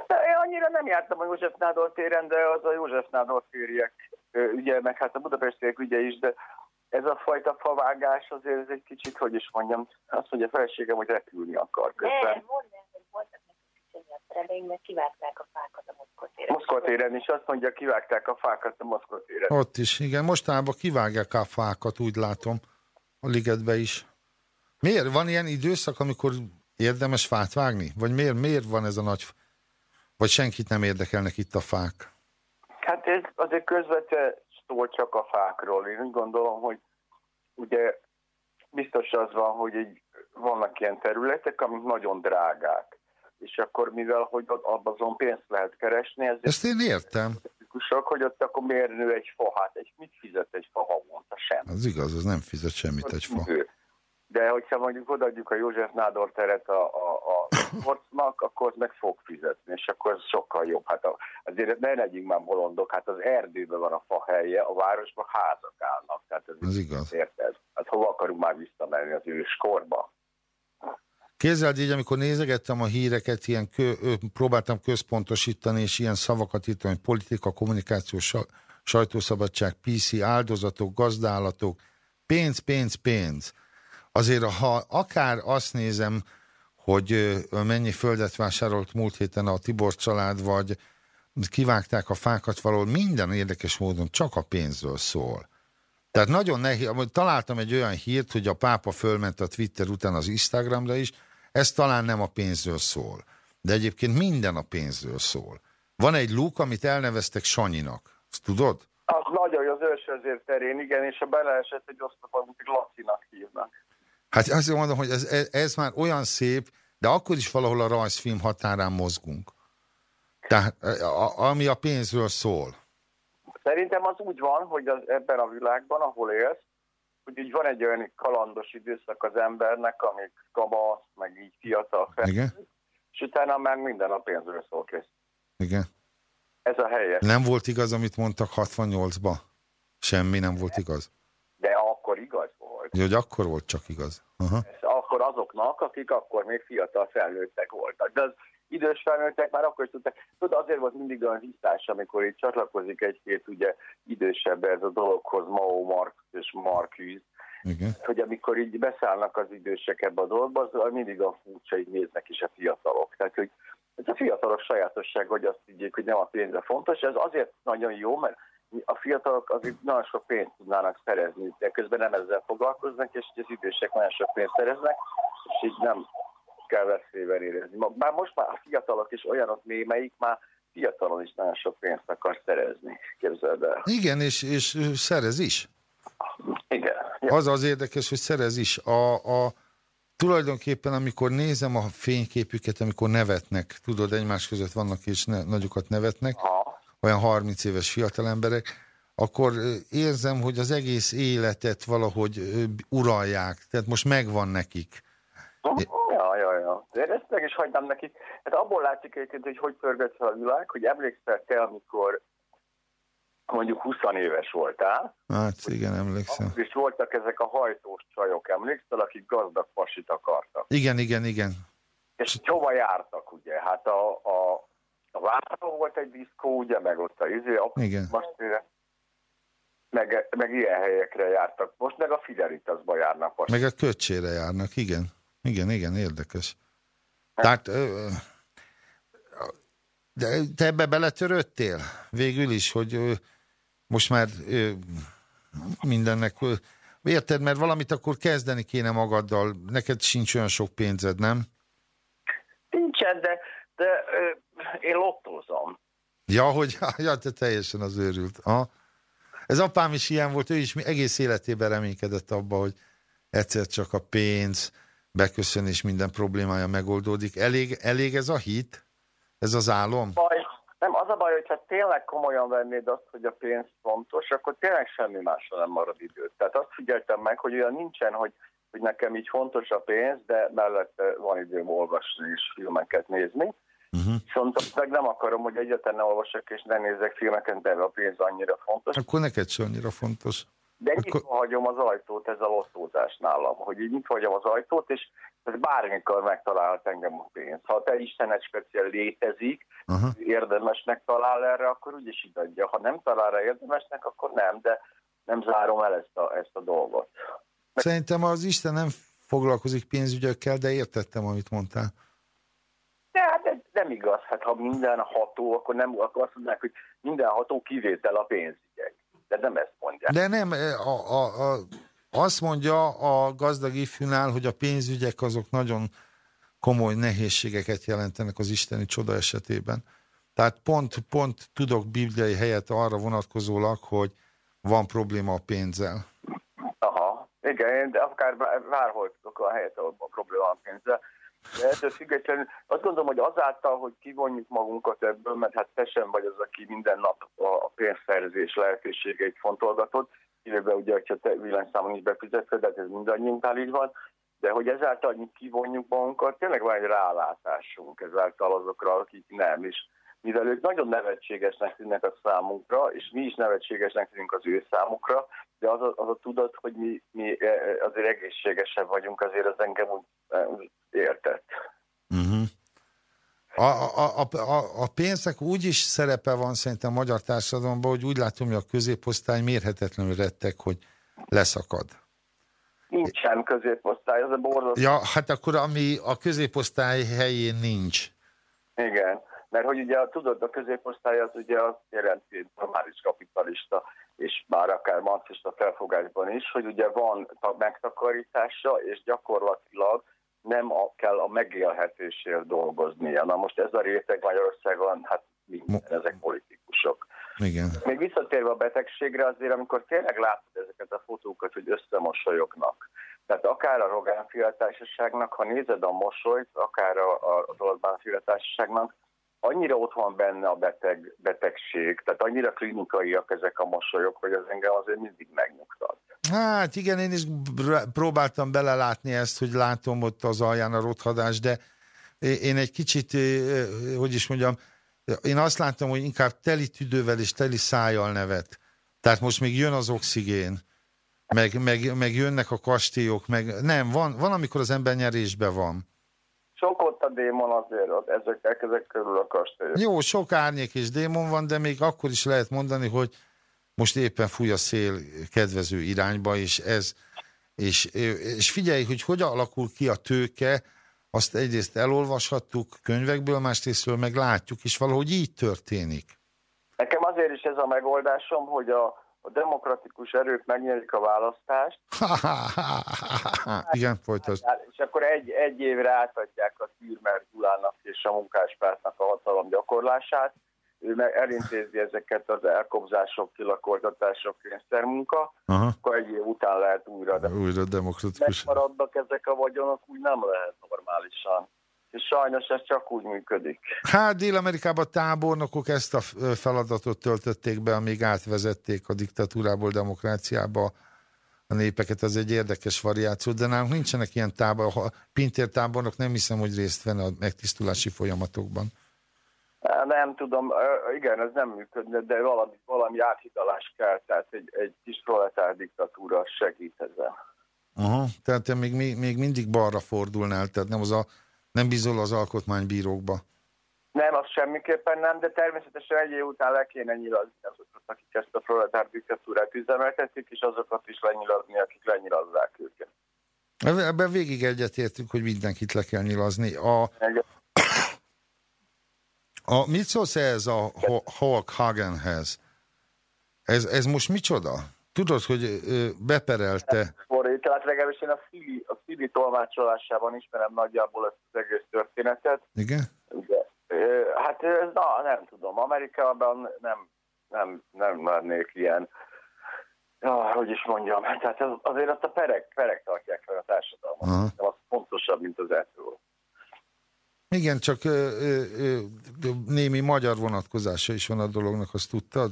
De én annyira nem jártam a József Nádor téren, de az a József Nádor férjek ügye, meg hát a budapestiek ügye is, de ez a fajta favágás azért ez egy kicsit, hogy is mondjam, azt mondja a feleségem, hogy repülni akar közben. Nem, mert kivágták a fákat a Moszkva is azt mondja, kivágták a fákat a Moszkva téren. Ott is, igen. Mostában kivágják a fákat, úgy látom. A ligetbe is. Miért? Van ilyen időszak, amikor érdemes fát vágni? Vagy miért, miért van ez a nagy... Vagy senkit nem érdekelnek itt a fák? Hát ez azért közvetve szól csak a fákról. Én úgy gondolom, hogy ugye biztos az van, hogy egy, vannak ilyen területek, amik nagyon drágák és akkor mivel, hogy abban azon pénzt lehet keresni, ezért... Ezt én értem. hogy ott akkor miért nő egy fa? Hát egy, mit fizet egy fa havonta? Sem. Az igaz, az nem fizet semmit egy fa. De hogyha mondjuk odaadjuk a József Nádor teret a, a, a sportnak, akkor az meg fog fizetni, és akkor ez sokkal jobb. Hát azért ne legyünk már bolondok, hát az erdőben van a fa helye, a városban házak állnak. Tehát ez az igaz. Érted? Hát hova akarunk már visszamenni az őskorba? Képzeld így, amikor nézegettem a híreket, ilyen kö, próbáltam központosítani, és ilyen szavakat írtam, hogy politika, kommunikáció, sajtószabadság, PC, áldozatok, gazdálatok, pénz, pénz, pénz. Azért, ha akár azt nézem, hogy mennyi földet vásárolt múlt héten a Tibor család, vagy kivágták a fákat valahol, minden érdekes módon csak a pénzről szól. Tehát nagyon nehéz, találtam egy olyan hírt, hogy a pápa fölment a Twitter után az Instagramra is, ez talán nem a pénzről szól. De egyébként minden a pénzről szól. Van egy luk, amit elneveztek Sanyinak. Ezt tudod? Az nagyon az ősözér terén, igen, és a beleesett egy osztop, amit Lacinak hívnak. Hát azt mondom, hogy ez, ez, ez már olyan szép, de akkor is valahol a rajzfilm határán mozgunk. Tehát a, ami a pénzről szól. Szerintem az úgy van, hogy az, ebben a világban, ahol élsz, hogy így van egy olyan kalandos időszak az embernek, amik kamasz, meg így fiatal fel. Igen. És utána már minden a pénzről szól kész. Igen. Ez a helyes. Nem volt igaz, amit mondtak 68-ba? Semmi nem volt igaz? De akkor igaz. Ja, hogy akkor volt csak igaz. Aha. Ez akkor azoknak, akik akkor még fiatal felnőttek voltak. De az idős felnőttek már akkor is tudták. Tudod, azért volt mindig olyan visszás, amikor itt csatlakozik egy-két ugye idősebb ez a dologhoz, Mao Marx és Marcuse, igen. hogy amikor így beszállnak az idősek ebbe a dologba, az mindig a furcsa, így néznek is a fiatalok. Tehát, hogy Ez a fiatalok sajátosság, hogy azt higgyék, hogy nem a pénzre fontos. Ez azért nagyon jó, mert a fiatalok azért nagyon sok pénzt tudnának szerezni, de közben nem ezzel foglalkoznak, és az idősek nagyon sok pénzt szereznek, és így nem kell veszélyben érezni. Már most már a fiatalok is olyanok némelyik már fiatalon is nagyon sok pénzt akar szerezni, képzeld el. Igen, és, és szerez is. Igen. Az az érdekes, hogy szerez is. A, a, tulajdonképpen, amikor nézem a fényképüket, amikor nevetnek, tudod, egymás között vannak és ne, nagyokat nevetnek, ha. Olyan 30 éves fiatalemberek, akkor érzem, hogy az egész életet valahogy uralják. Tehát most megvan nekik. Ja, ja, ja. De ezt meg is hagynám nekik. Hát abból látszik egyébként, hogy hogy pörgött fel a világ, hogy emlékszel te, amikor mondjuk 20 éves voltál. Hát igen, emlékszem. És voltak ezek a hajtós csajok, emlékszel, akik gazdag pasit akartak. Igen, igen, igen. És hova jártak, ugye? Hát a, a, a Váron volt egy diszkó, ugye, meg ott a izé, a meg, meg ilyen helyekre jártak. Most meg a Fidelitasba járnak. Most. Meg a köcsére járnak, igen. Igen, igen, érdekes. Hát. Tehát, de te ebbe beletöröttél? Végül is, hogy most már mindennek... Érted, mert valamit akkor kezdeni kéne magaddal. Neked sincs olyan sok pénzed, nem? Nincsen, de, de ö, én lottózom. Ja, hogy ja, te teljesen az őrült. Ha? Ez apám is ilyen volt, ő is egész életében reménykedett abba, hogy egyszer csak a pénz beköszön, és minden problémája megoldódik. Elég, elég ez a hit? Ez az álom? Baj, nem, az a baj, hogyha tényleg komolyan vennéd azt, hogy a pénz fontos, akkor tényleg semmi másra nem marad idő. Tehát azt figyeltem meg, hogy olyan nincsen, hogy, hogy nekem így fontos a pénz, de mellette van időm olvasni és filmeket nézni. Uh-huh. Viszont meg nem akarom, hogy egyetlen ne olvasok és ne nézzek filmeket, de a pénz annyira fontos. Akkor neked sem annyira fontos. De nyitva Akkor... hagyom az ajtót, ez a losszózás nálam, hogy így nyitva hagyom az ajtót, és ez bármikor megtalálhat engem a pénz. Ha te speciál létezik, uh-huh. érdemesnek talál erre, akkor úgyis így adja. Ha nem talál rá érdemesnek, akkor nem, de nem zárom el ezt a, ezt a dolgot. Szerintem az Isten nem foglalkozik pénzügyekkel, de értettem, amit mondtál. Nem igaz. Hát ha minden ható, akkor nem akkor azt mondják, hogy minden ható kivétel a pénzügyek de nem ezt mondják. De nem, a, a, a, azt mondja a gazdag ifjúnál, hogy a pénzügyek azok nagyon komoly nehézségeket jelentenek az isteni csoda esetében. Tehát pont, pont tudok bibliai helyet arra vonatkozólag, hogy van probléma a pénzzel. Aha, igen, de akár bárhol tudok a helyet, ahol van probléma a pénzzel. De ettől függetlenül azt gondolom, hogy azáltal, hogy kivonjuk magunkat ebből, mert hát te sem vagy az, aki minden nap a pénzszerzés lehetőségeit fontolgatod, illetve ugye, hogyha te villanyszámon is befizetve, de hát ez mindannyiunknál így van, de hogy ezáltal hogy kivonjuk magunkat, tényleg van egy rálátásunk ezáltal azokra, akik nem, és mivel ők nagyon nevetségesnek tűnnek a számunkra, és mi is nevetségesnek tűnünk az ő számukra, de az a, az a tudat, hogy mi, mi e, e, azért egészségesebb vagyunk, azért az engem úgy, e, úgy értett. Uh-huh. A, a, a, a, pénznek úgy is szerepe van szerintem a magyar társadalomban, hogy úgy látom, hogy a középosztály mérhetetlenül rettek, hogy leszakad. Nincsen középosztály, az a borzasztó. Ja, hát akkor ami a középosztály helyén nincs. Igen, mert hogy ugye tudod, a középosztály az ugye azt jelenti, normális kapitalista, és már akár marxista felfogásban is, hogy ugye van megtakarítása, és gyakorlatilag nem a, kell a megélhetésért dolgoznia. Na most ez a réteg Magyarországon, hát minden, ezek politikusok. Igen. Még visszatérve a betegségre, azért amikor tényleg látod ezeket a fotókat, hogy összemosolyognak. Tehát akár a Rogán Társaságnak, ha nézed a mosolyt, akár a, a Orbán Társaságnak, annyira ott van benne a beteg, betegség, tehát annyira klinikaiak ezek a mosolyok, hogy az engem azért mindig megnyugtat. Hát igen, én is próbáltam belelátni ezt, hogy látom ott az alján a rothadás, de én egy kicsit, hogy is mondjam, én azt láttam, hogy inkább teli tüdővel és teli szájjal nevet. Tehát most még jön az oxigén, meg, meg, meg jönnek a kastélyok, meg nem, van, van, amikor az ember nyerésbe van. Sok démon azért, ott ezek, ezek körül a kastélyok. Jó, sok árnyék és démon van, de még akkor is lehet mondani, hogy most éppen fúj a szél kedvező irányba, és ez, és, és figyelj, hogy hogy alakul ki a tőke, azt egyrészt elolvashattuk könyvekből, másrésztről meg látjuk, és valahogy így történik. Nekem azért is ez a megoldásom, hogy a, a demokratikus erők megnyerik a választást. Igen, folytasd. És akkor egy, egy évre átadják a Szűrmer Gyulának és a munkáspártnak a hatalom gyakorlását, ő meg elintézi ezeket az elkobzások, kilakoltatások, kényszermunka, Aha. akkor egy év után lehet újra. De újra demokratikus. Megmaradnak ezek a vagyonok, úgy nem lehet normálisan. És sajnos ez csak úgy működik. Hát Dél-Amerikában tábornokok ezt a feladatot töltötték be, amíg átvezették a diktatúrából demokráciába a népeket, az egy érdekes variáció, de nálunk nincsenek ilyen tábor, ha Pintér tábornok nem hiszem, hogy részt venne a megtisztulási folyamatokban. Nem tudom, igen, ez nem működne, de valami, valami áthidalás kell, tehát egy, egy kis proletár diktatúra segít ezen. Aha, tehát te még, még, még mindig balra fordulnál, tehát nem, az a, nem bizol az alkotmánybírókba. Nem, az semmiképpen nem, de természetesen egy év után le kéne nyilazni azokat, akik ezt a proletár diktatúrát üzemeltetik, és azokat is lenyilazni, akik lenyilazzák őket. Ebben végig egyetértünk, hogy mindenkit le kell nyilazni. A, a, mit szólsz ez a Hulk Hagenhez? Ez, ez most micsoda? Tudod, hogy beperelte... Tehát legalábbis én a Fili, a Fili tolmácsolásában ismerem nagyjából ezt az egész történetet. Igen? Ugye, hát na, nem tudom. Amerikában nem, nem, nem mernék ilyen Ja, hogy is mondjam, tehát azért azt a perek, perek tartják fel a társadalmat. Aha. Az fontosabb, mint az etről. Igen, csak ö, ö, ö, némi magyar vonatkozása is van a dolognak, azt tudtad?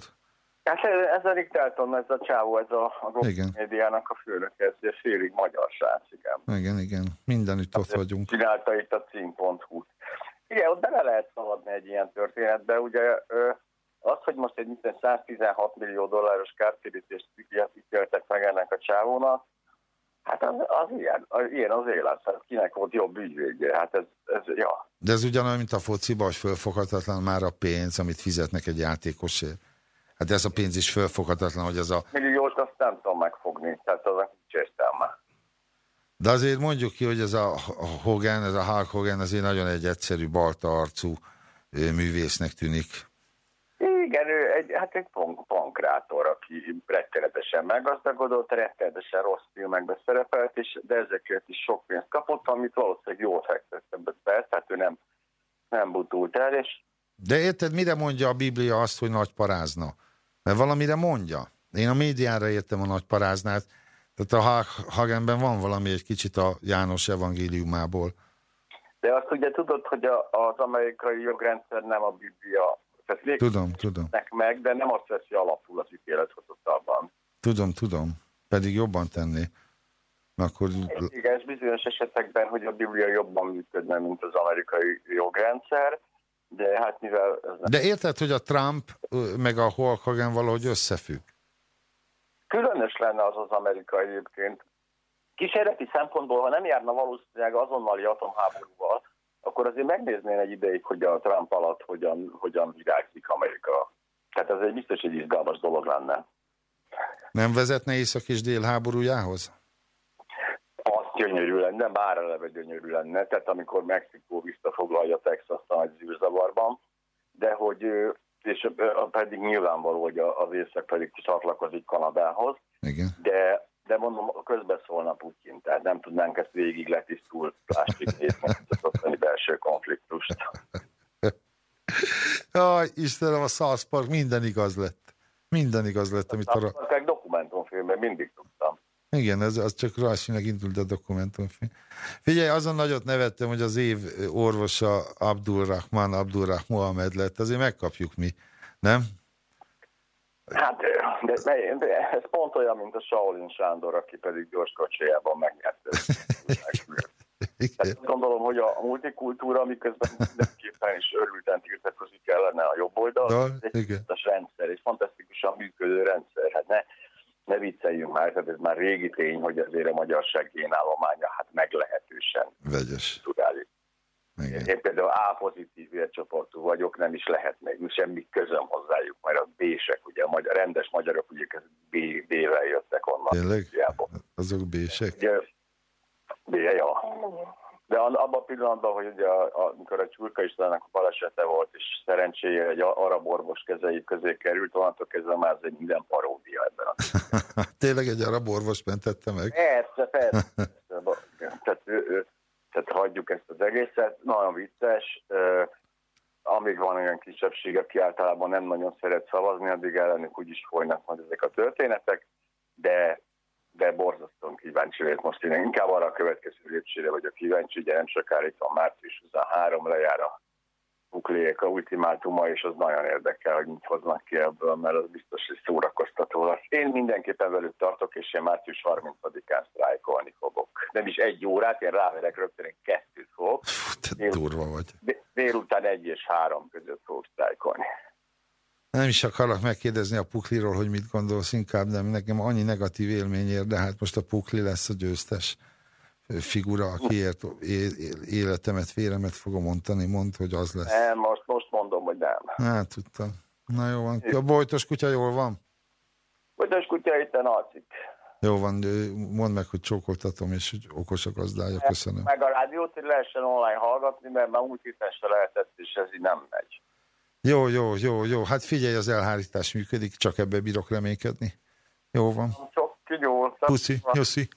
Hát ez a Rick Dalton, ez a csávó, ez a, a médiának a főnök, ez félig magyar srác, igen. Igen, igen, mindenütt ott vagyunk. Csinálta itt a cím.hu-t. Igen, ott bele lehet szaladni egy ilyen történetbe, ugye az, hogy most egy 116 millió dolláros kártérítést ítéltek meg ennek a csávónak, Hát az, az ilyen, az ilyen az élet, hát kinek volt jobb ügyvédje, hát ez, ez ja. De ez ugyanolyan, mint a fociba, hogy fölfoghatatlan már a pénz, amit fizetnek egy játékosért. Hát ez a pénz is fölfoghatatlan, hogy az a... Milliót azt nem tudom megfogni, tehát az a értelme. De azért mondjuk ki, hogy ez a Hogan, ez a Hulk Hogan azért nagyon egy egyszerű balta arcú művésznek tűnik igen, ő egy, hát egy pank, pankrátor, aki rettenetesen meggazdagodott, rettenetesen rossz filmekbe szerepelt, és, de ezekért is sok pénzt kapott, amit valószínűleg jól fektette be, tehát ő nem, nem butult el. És... De érted, mire mondja a Biblia azt, hogy nagy parázna? Mert valamire mondja. Én a médiára értem a nagy paráznát, tehát a Hagenben van valami egy kicsit a János evangéliumából. De azt ugye tudod, hogy a, az amerikai jogrendszer nem a Biblia tehát tudom, tudom. meg, de nem azt veszi alapul az ítélethozatalban. Tudom, tudom. Pedig jobban tenni. Akkor... Igen, bizonyos esetekben, hogy a Biblia jobban működne, mint az amerikai jogrendszer, de hát mivel... Ez nem... De érted, hogy a Trump meg a Hulk Hogan valahogy összefügg? Különös lenne az az amerikai egyébként. Kísérleti szempontból, ha nem járna valószínűleg azonnali atomháborúval, akkor azért megnézném egy ideig, hogy a Trump alatt hogyan, hogyan virágzik Amerika. Tehát ez egy biztos egy izgalmas dolog lenne. Nem vezetne észak és dél háborújához? Az gyönyörű lenne, bár eleve gyönyörű lenne, tehát amikor Mexikó visszafoglalja Texas a nagy zűrzavarban, de hogy és pedig nyilvánvaló, hogy az észak pedig csatlakozik Kanadához, Igen. de de mondom, közbeszólna Putyin, tehát nem tudnánk ezt végig letisztul plastik nézni, belső konfliktust. Jaj, Istenem, a South Park minden igaz lett. Minden igaz lett, amit arra... A dokumentumfilmben mindig tudtam. Igen, ez, az csak Rajsinak indult a dokumentumfilm. Figyelj, azon nagyot nevettem, hogy az év orvosa Abdul Rahman, Rahmohamed lett. Azért megkapjuk mi, nem? Hát, de, de, de ez pont olyan, mint a Shaolin Sándor, aki pedig gyors kocsijában megnyerte. Hát gondolom, hogy a multikultúra, miközben mindenképpen is örülten tiltakozik ellene a jobb oldal, ja, egy fontos rendszer, egy fantasztikusan működő rendszer. Hát ne, ne vicceljünk már, tehát ez már régi tény, hogy azért a magyarság génállománya hát meglehetősen vegyes. Tudális. Igen. Én például A pozitív vércsoportú vagyok, nem is lehet még semmi közöm hozzájuk, mert a B-sek, ugye a magyar, rendes magyarok ugye B, B-vel jöttek onnan. Tényleg? Azok B-sek? B, ja. De abban a pillanatban, hogy ugye amikor a Csurka Istvánnak a balesete volt, és szerencséje egy arab orvos kezei közé került, onnantól kezdve már ez egy minden paródia ebben a Tényleg egy arab orvos mentette meg? Persze, persze. tehát, tehát hagyjuk ezt az egészet. Nagyon vicces. Amíg van olyan kisebbség, aki általában nem nagyon szeret szavazni, addig ellenük úgyis folynak majd ezek a történetek, de de borzasztóan kíváncsi vagyok most. Én inkább arra a következő lépcsőre vagyok kíváncsi, ugye nem sokára itt van március 23 lejár a buklék a ultimátuma, és az nagyon érdekel, hogy mit hoznak ki ebből, mert az biztos, hogy szórakoztató lesz. Én mindenképpen velük tartok, és én március 30-án sztrájkolni fogok. Nem is egy órát, én ráverek rögtön, én kettőt fogok. Te durva vagy. Délután egy és három között fogok sztrájkolni. Nem is akarok megkérdezni a Pukliról, hogy mit gondolsz inkább, de nekem annyi negatív élmény ér, de hát most a Pukli lesz a győztes figura, akiért életemet, véremet fogom mondani, mond, hogy az lesz. Nem, most, most mondom, hogy nem. Hát, tudtam. Na jó van. A bojtos kutya jól van? Bojtos kutya itt alszik. Jó van, mondd meg, hogy csókoltatom, és hogy okos a gazdája, köszönöm. Meg a rádiót, hogy lehessen online hallgatni, mert már úgy hitesre lehetett, és ez így nem megy. Jó, jó, jó, jó. Hát figyelj, az elhárítás működik, csak ebbe bírok reménykedni. Jó van. Sok kinyúl. Puszi, Jussi.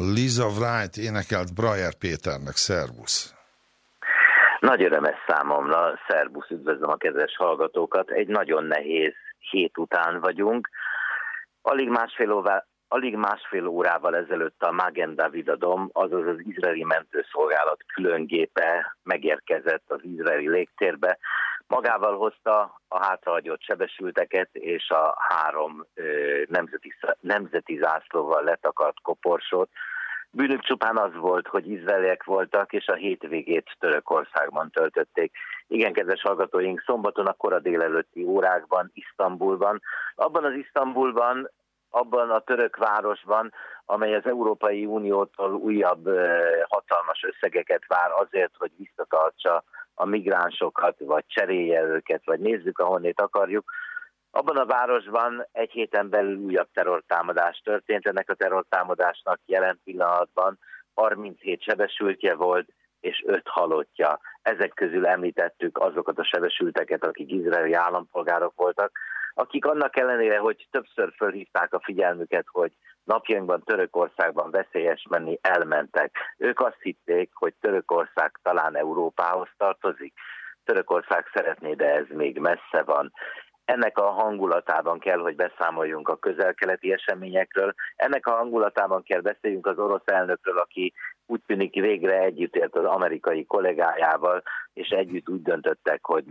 Liza Wright énekelt Brajer Péternek, szervusz! Nagy örömes számomra, szervusz, üdvözlöm a kedves hallgatókat. Egy nagyon nehéz hét után vagyunk. Alig másfél, óvá, alig másfél órával ezelőtt a Magenda David azaz az izraeli mentőszolgálat különgépe megérkezett az izraeli légtérbe, Magával hozta a hátrahagyott sebesülteket és a három nemzeti, nemzeti zászlóval letakart koporsót, Bűnük csupán az volt, hogy izraeliek voltak, és a hétvégét Törökországban töltötték. Igen, kedves hallgatóink, szombaton a kora délelőtti órákban, Isztambulban. Abban az Isztambulban, abban a török városban, amely az Európai Uniótól újabb hatalmas összegeket vár azért, hogy visszatartsa a migránsokat, vagy cserélje őket, vagy nézzük, ahonnét akarjuk, abban a városban egy héten belül újabb terrortámadás történt. Ennek a terrortámadásnak jelen pillanatban 37 sebesültje volt, és 5 halottja. Ezek közül említettük azokat a sebesülteket, akik izraeli állampolgárok voltak, akik annak ellenére, hogy többször fölhívták a figyelmüket, hogy napjainkban Törökországban veszélyes menni, elmentek. Ők azt hitték, hogy Törökország talán Európához tartozik. Törökország szeretné, de ez még messze van. Ennek a hangulatában kell, hogy beszámoljunk a közel-keleti eseményekről. Ennek a hangulatában kell beszéljünk az orosz elnökről, aki úgy tűnik végre együtt ért az amerikai kollégájával, és együtt úgy döntöttek, hogy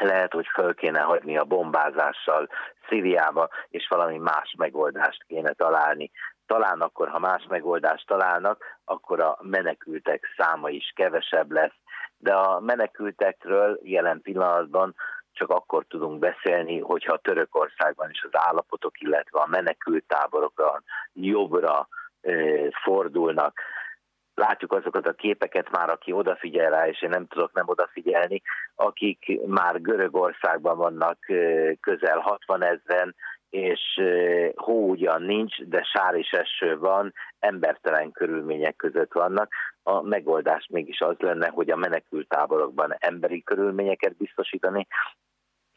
lehet, hogy föl kéne hagyni a bombázással Szíriába, és valami más megoldást kéne találni. Talán akkor, ha más megoldást találnak, akkor a menekültek száma is kevesebb lesz, de a menekültekről jelen pillanatban csak akkor tudunk beszélni, hogyha Törökországban is az állapotok, illetve a menekült táborokra jobbra fordulnak. Látjuk azokat a képeket már, aki odafigyel rá, és én nem tudok nem odafigyelni, akik már Görögországban vannak közel 60 ezeren, és hó ugyan nincs, de sár és eső van, embertelen körülmények között vannak. A megoldás mégis az lenne, hogy a menekültáborokban emberi körülményeket biztosítani,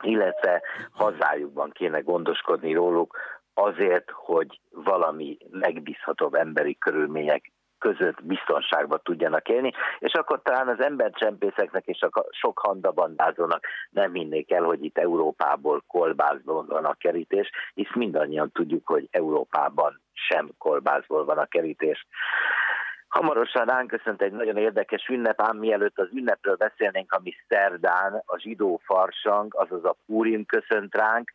illetve hazájukban kéne gondoskodni róluk azért, hogy valami megbízhatóbb emberi körülmények között biztonságba tudjanak élni, és akkor talán az embercsempészeknek és a sok handabandázónak nem hinnék el, hogy itt Európából kolbászból van a kerítés, hisz mindannyian tudjuk, hogy Európában sem kolbászból van a kerítés. Hamarosan ránk köszönt egy nagyon érdekes ünnep, ám mielőtt az ünnepről beszélnénk, ami szerdán a zsidó farsang, azaz a Púrim köszönt ránk,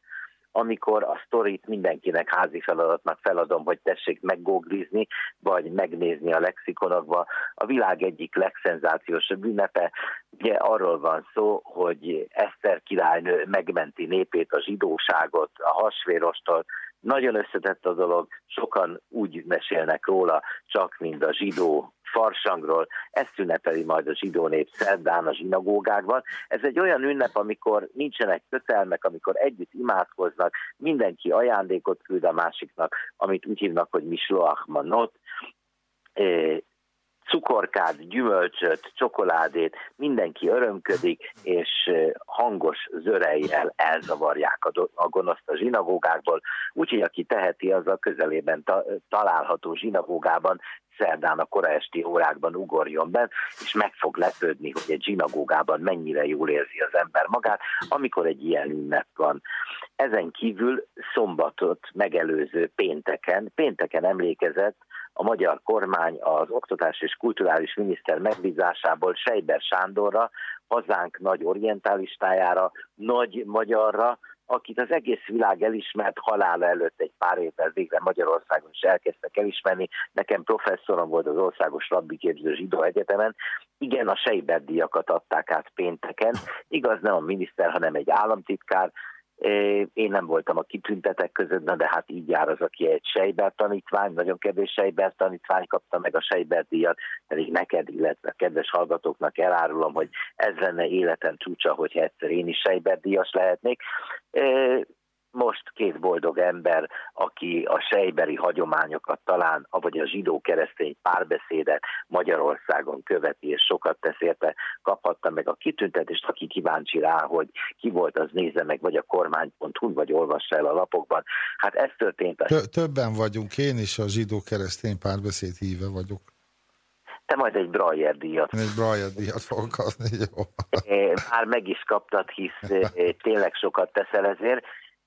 amikor a sztorit mindenkinek házi feladatnak feladom, hogy tessék meggooglizni, vagy megnézni a lexikonokba. A világ egyik legszenzációsabb ünnepe, ugye arról van szó, hogy Eszter királynő megmenti népét, a zsidóságot, a hasvérostól, nagyon összetett a dolog, sokan úgy mesélnek róla, csak mint a zsidó farsangról, ezt ünnepeli majd a zsidó nép szerdán a zsinagógákban. Ez egy olyan ünnep, amikor nincsenek kötelmek, amikor együtt imádkoznak, mindenki ajándékot küld a másiknak, amit úgy hívnak, hogy Misloach Manot, cukorkát, gyümölcsöt, csokoládét, mindenki örömködik, és hangos zörejjel elzavarják a, a gonoszt a zsinagógákból, úgyhogy aki teheti, az a közelében ta, található zsinagógában szerdán a kora esti órákban ugorjon be, és meg fog lepődni, hogy egy zsinagógában mennyire jól érzi az ember magát, amikor egy ilyen ünnep van. Ezen kívül szombatot megelőző pénteken, pénteken emlékezett a magyar kormány az oktatás és kulturális miniszter megbízásából Sejber Sándorra, hazánk nagy orientálistájára, nagy magyarra, akit az egész világ elismert halála előtt egy pár évvel végre Magyarországon is elkezdtek elismerni. Nekem professzorom volt az Országos Rabbi Képző Zsidó Egyetemen. Igen, a Seiber díjakat adták át pénteken. Igaz, nem a miniszter, hanem egy államtitkár, én nem voltam a kitüntetek között, de hát így jár az, aki egy Sejber tanítvány, nagyon kevés Sejber tanítvány kapta meg a Sejber díjat, pedig neked, illetve a kedves hallgatóknak elárulom, hogy ez lenne életem csúcsa, hogyha egyszer én is Sejber díjas lehetnék. Most két boldog ember, aki a sejberi hagyományokat talán, vagy a zsidó-keresztény párbeszédet Magyarországon követi, és sokat tesz érte, kaphatta meg a kitüntetést, aki kíváncsi rá, hogy ki volt, az nézze meg, vagy a kormány.hu, vagy olvassa el a lapokban. Hát ez történt. A... Többen vagyunk, én is a zsidó-keresztény párbeszéd híve vagyok. Te majd egy Brajer díjat. Egy Brajer díjat fogok kapni, jó. Már meg is kaptad, hisz tényleg sokat teszel ezért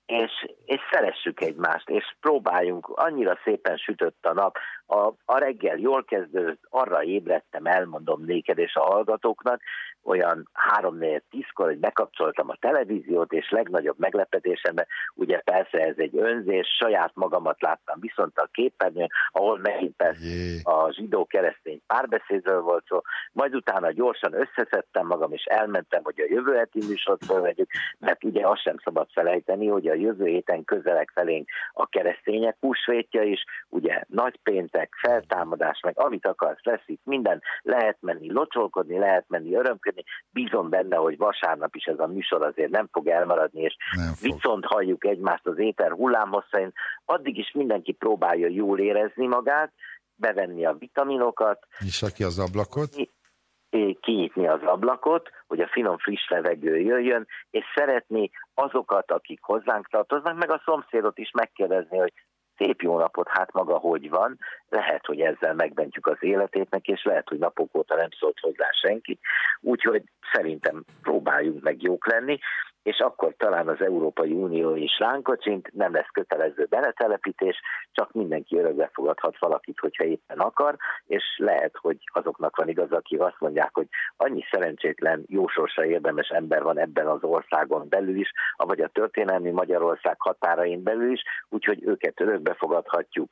és, és szeressük egymást, és próbáljunk, annyira szépen sütött a nap, a, a reggel jól kezdődött, arra ébredtem, elmondom néked és a hallgatóknak, olyan 3-4-10-kor, hogy bekapcsoltam a televíziót, és legnagyobb meglepetésemben, ugye persze ez egy önzés, saját magamat láttam viszont a képernyőn, ahol megint persze a zsidó-keresztény párbeszédről volt szó, majd utána gyorsan összeszedtem magam, és elmentem, hogy a jövő heti műsort fölvegyük, mert ugye azt sem szabad felejteni, hogy a jövő héten közelek felénk a keresztények húsvétja is, ugye nagy péntek, feltámadás, meg amit akarsz, lesz itt minden, lehet menni locsolkodni, lehet menni örömködni, bízom benne, hogy vasárnap is ez a műsor azért nem fog elmaradni, és viszont halljuk egymást az éter hullámhosszain, addig is mindenki próbálja jól érezni magát, bevenni a vitaminokat. Nyissa ki az ablakot. Kinyitni az ablakot, hogy a finom friss levegő jöjjön, és szeretni azokat, akik hozzánk tartoznak, meg a szomszédot is megkérdezni, hogy szép jó napot, hát maga hogy van, lehet, hogy ezzel megbentjük az életét és lehet, hogy napok óta nem szólt hozzá senki, úgyhogy szerintem próbáljunk meg jók lenni, és akkor talán az Európai Unió is ránkocsint, nem lesz kötelező beletelepítés, csak mindenki örökbe fogadhat valakit, hogyha éppen akar, és lehet, hogy azoknak van igaz, akik azt mondják, hogy annyi szerencsétlen, jósorsra érdemes ember van ebben az országon belül is, vagy a történelmi Magyarország határain belül is, úgyhogy őket örökbe fogadhatjuk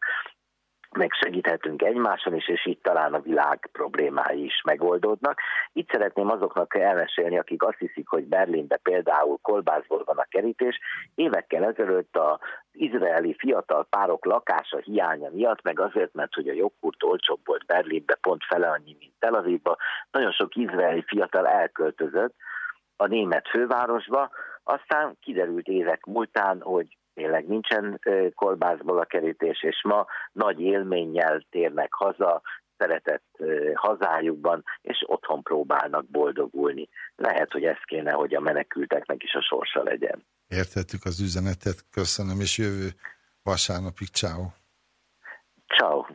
meg segíthetünk egymáson is, és itt talán a világ problémái is megoldódnak. Itt szeretném azoknak elmesélni, akik azt hiszik, hogy Berlinbe például kolbászból van a kerítés. Évekkel ezelőtt a izraeli fiatal párok lakása hiánya miatt, meg azért, mert hogy a jogkurt olcsóbb volt Berlinbe, pont fele annyi, mint Tel Avivba, nagyon sok izraeli fiatal elköltözött a német fővárosba, aztán kiderült évek múltán, hogy tényleg nincsen kolbászból a kerítés, és ma nagy élménnyel térnek haza, szeretett hazájukban, és otthon próbálnak boldogulni. Lehet, hogy ez kéne, hogy a menekülteknek is a sorsa legyen. Értettük az üzenetet, köszönöm, és jövő vasárnapig, ciao. Ciao.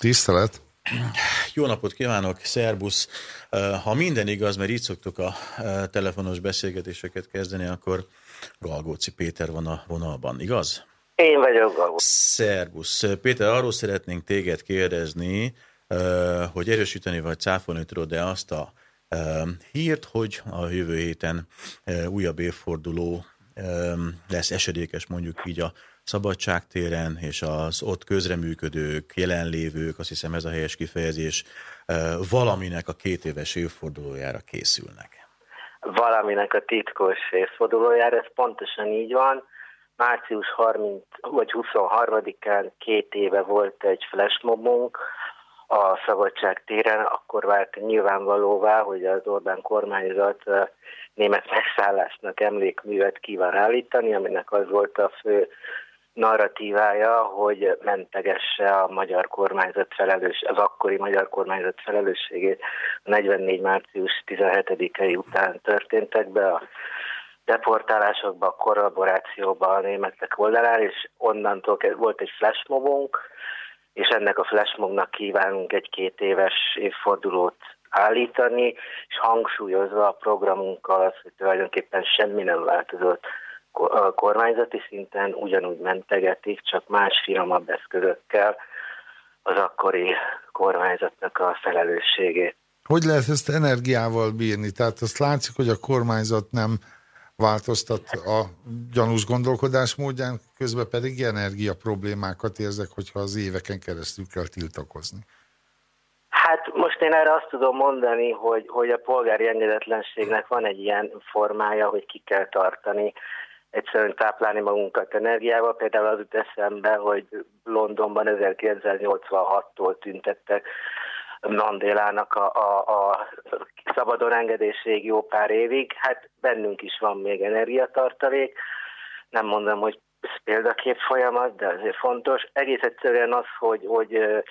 Tisztelet! Jó napot kívánok, szerbusz! Ha minden igaz, mert így szoktuk a telefonos beszélgetéseket kezdeni, akkor Galgóci Péter van a vonalban, igaz? Én vagyok Galgóci. Szerbusz! Péter, arról szeretnénk téged kérdezni, hogy erősíteni vagy cáfolni tudod-e azt a hírt, hogy a jövő héten újabb évforduló lesz esedékes mondjuk így a szabadságtéren, és az ott közreműködők, jelenlévők, azt hiszem ez a helyes kifejezés, valaminek a két éves évfordulójára készülnek. Valaminek a titkos évfordulójára, ez pontosan így van. Március 30 vagy 23-án két éve volt egy flashmobunk, a Szabadság téren, akkor vált nyilvánvalóvá, hogy az Orbán kormányzat német megszállásnak emlékművet kíván állítani, aminek az volt a fő narratívája, hogy mentegesse a magyar kormányzat felelős, az akkori magyar kormányzat felelősségét a 44. március 17-i után történtekbe, a deportálásokba, a kollaborációba a németek oldalán, és onnantól volt egy flashmobunk, és ennek a flashmobnak kívánunk egy két éves évfordulót állítani, és hangsúlyozva a programunkkal az, hogy tulajdonképpen semmi nem változott a kormányzati szinten, ugyanúgy mentegetik, csak más finomabb eszközökkel az akkori kormányzatnak a felelősségét. Hogy lehet ezt energiával bírni? Tehát azt látszik, hogy a kormányzat nem változtat a gyanús gondolkodás módján, közben pedig energia problémákat érzek, hogyha az éveken keresztül kell tiltakozni. Hát most én erre azt tudom mondani, hogy, hogy a polgári engedetlenségnek van egy ilyen formája, hogy ki kell tartani, egyszerűen táplálni magunkat energiával. Például az jut eszembe, hogy Londonban 1986-tól tüntettek Mandélának a, a, a szabadon engedésig jó pár évig, hát bennünk is van még energiatartalék. Nem mondom, hogy ez példakép folyamat, de azért fontos. Egész egyszerűen az, hogy, hogy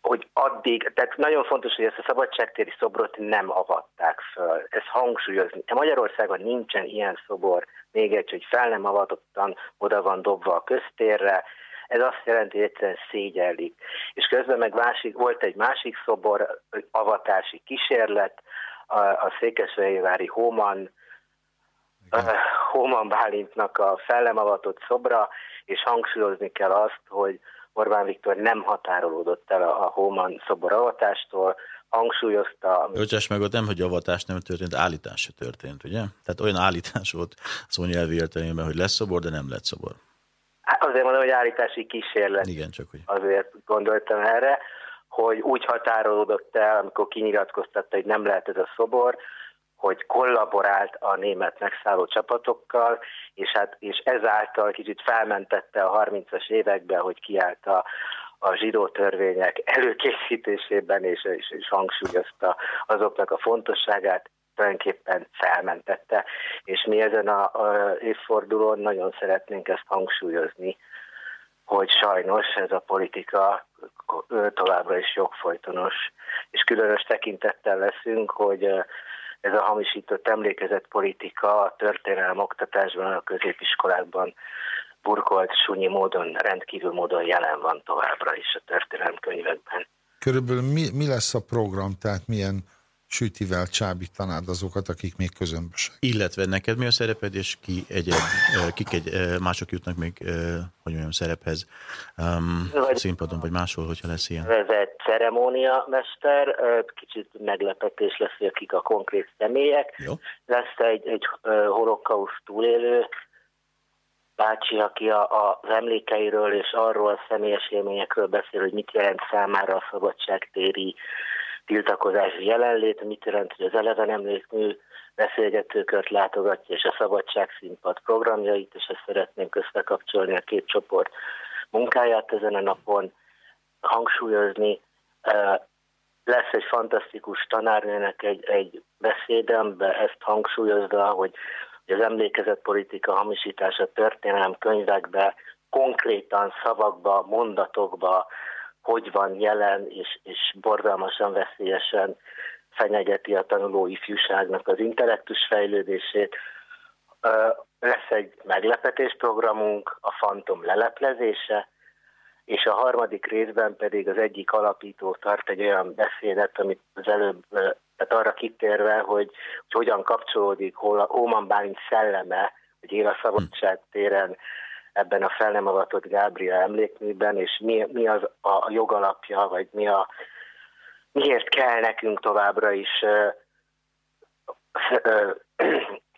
hogy addig, tehát nagyon fontos, hogy ezt a szabadságtéri szobrot nem avatták föl. Ez hangsúlyozni. Magyarországon nincsen ilyen szobor, még egy, hogy fel nem avatottan oda van dobva a köztérre, ez azt jelenti, hogy egyszerűen szégyellik. És közben meg másik, volt egy másik szobor, avatási kísérlet, a, a Székesfehérvári Hóman, uh, Hóman Bálintnak a fellemavatott szobra, és hangsúlyozni kell azt, hogy Orbán Viktor nem határolódott el a, a Hóman szobor avatástól, hangsúlyozta... Bocsáss meg, ott nem, hogy avatás nem történt, állítás se történt, ugye? Tehát olyan állítás volt szó nyelvi értelemben, hogy lesz szobor, de nem lett szobor. Hát azért mondom, hogy állítási kísérlet. Igen, csak hogy. Azért gondoltam erre, hogy úgy határolódott el, amikor kinyilatkoztatta, hogy nem lehet ez a szobor, hogy kollaborált a német megszálló csapatokkal, és, hát, és ezáltal kicsit felmentette a 30-as években, hogy kiállt a, a zsidó törvények előkészítésében, és, és, és hangsúlyozta azoknak a fontosságát, tulajdonképpen felmentette, és mi ezen a, a évfordulón nagyon szeretnénk ezt hangsúlyozni, hogy sajnos ez a politika továbbra is jogfolytonos, és különös tekintettel leszünk, hogy ez a hamisított emlékezett politika a történelem oktatásban, a középiskolákban burkolt, sunyi módon, rendkívül módon jelen van továbbra is a történelemkönyvekben. Körülbelül mi, mi lesz a program, tehát milyen sütivel csábítanád azokat, akik még közömbösek. Illetve neked mi a szereped, és ki egyed, kik egy, mások jutnak még, hogy mondjam, szerephez um, vagy színpadon, vagy máshol, hogyha lesz ilyen? Vezet ceremónia mester, kicsit meglepetés lesz, hogy akik a konkrét személyek. Jó. Lesz egy, egy holokauszt túlélő bácsi, aki a, a, az emlékeiről és arról a személyes élményekről beszél, hogy mit jelent számára a szabadságtéri tiltakozási jelenlét, mit jelent, hogy az eleven emlékmű beszélgetőkört látogatja, és a Szabadság Színpad programjait, és ezt szeretnénk összekapcsolni a két csoport munkáját ezen a napon, hangsúlyozni. Lesz egy fantasztikus tanárnőnek egy, egy beszéde, amiben ezt hangsúlyozza, hogy az emlékezett politika hamisítása történelem könyvekbe, konkrétan szavakba, mondatokba, hogy van jelen, és, és borzalmasan veszélyesen fenyegeti a tanuló ifjúságnak az intellektus fejlődését. Lesz egy meglepetés programunk, a Fantom leleplezése, és a harmadik részben pedig az egyik alapító tart egy olyan beszédet, amit az előbb, tehát arra kitérve, hogy, hogy hogyan kapcsolódik Hóman Bálint szelleme, hogy él a szabadság téren ebben a fel nem avatott Gábriel emlékműben, és mi, mi az a jogalapja, vagy mi a, miért kell nekünk továbbra is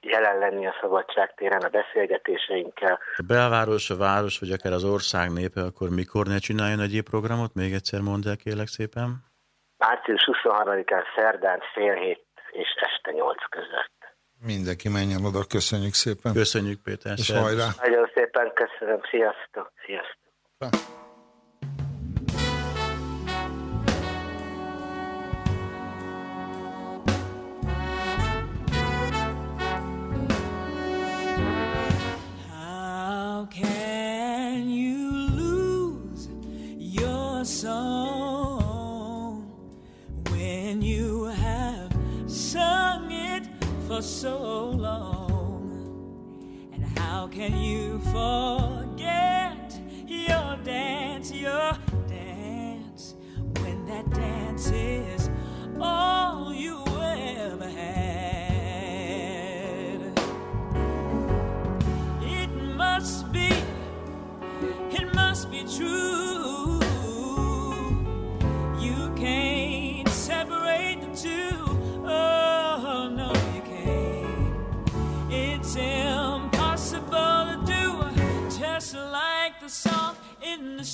jelen lenni a szabadságtéren a beszélgetéseinkkel. A belváros, a város, vagy akár az ország népe, akkor mikor ne csináljon egyéb programot? Még egyszer mondd el, kérlek szépen. Március 23-án szerdán fél hét és este nyolc között. Mindenki menjen oda, köszönjük szépen. Köszönjük Péter. És hajrá. Nagyon szépen köszönöm, sziasztok, sziasztok. Ha. for so long. Can you forget your dance, your dance, when that dance is all you ever had? It must be, it must be true.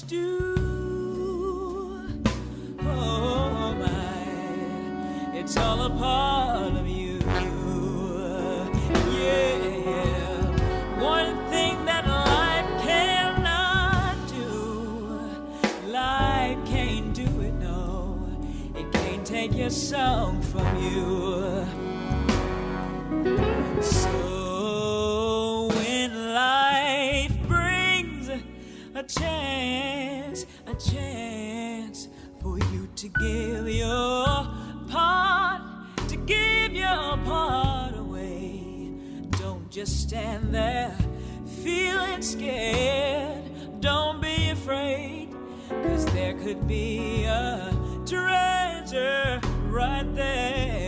Stew. Oh my, it's all a part of you. Yeah, one thing that life cannot do, life can't do it. No, it can't take your song from you. Chance, a chance for you to give your part, to give your part away. Don't just stand there feeling scared. Don't be afraid, cause there could be a treasure right there.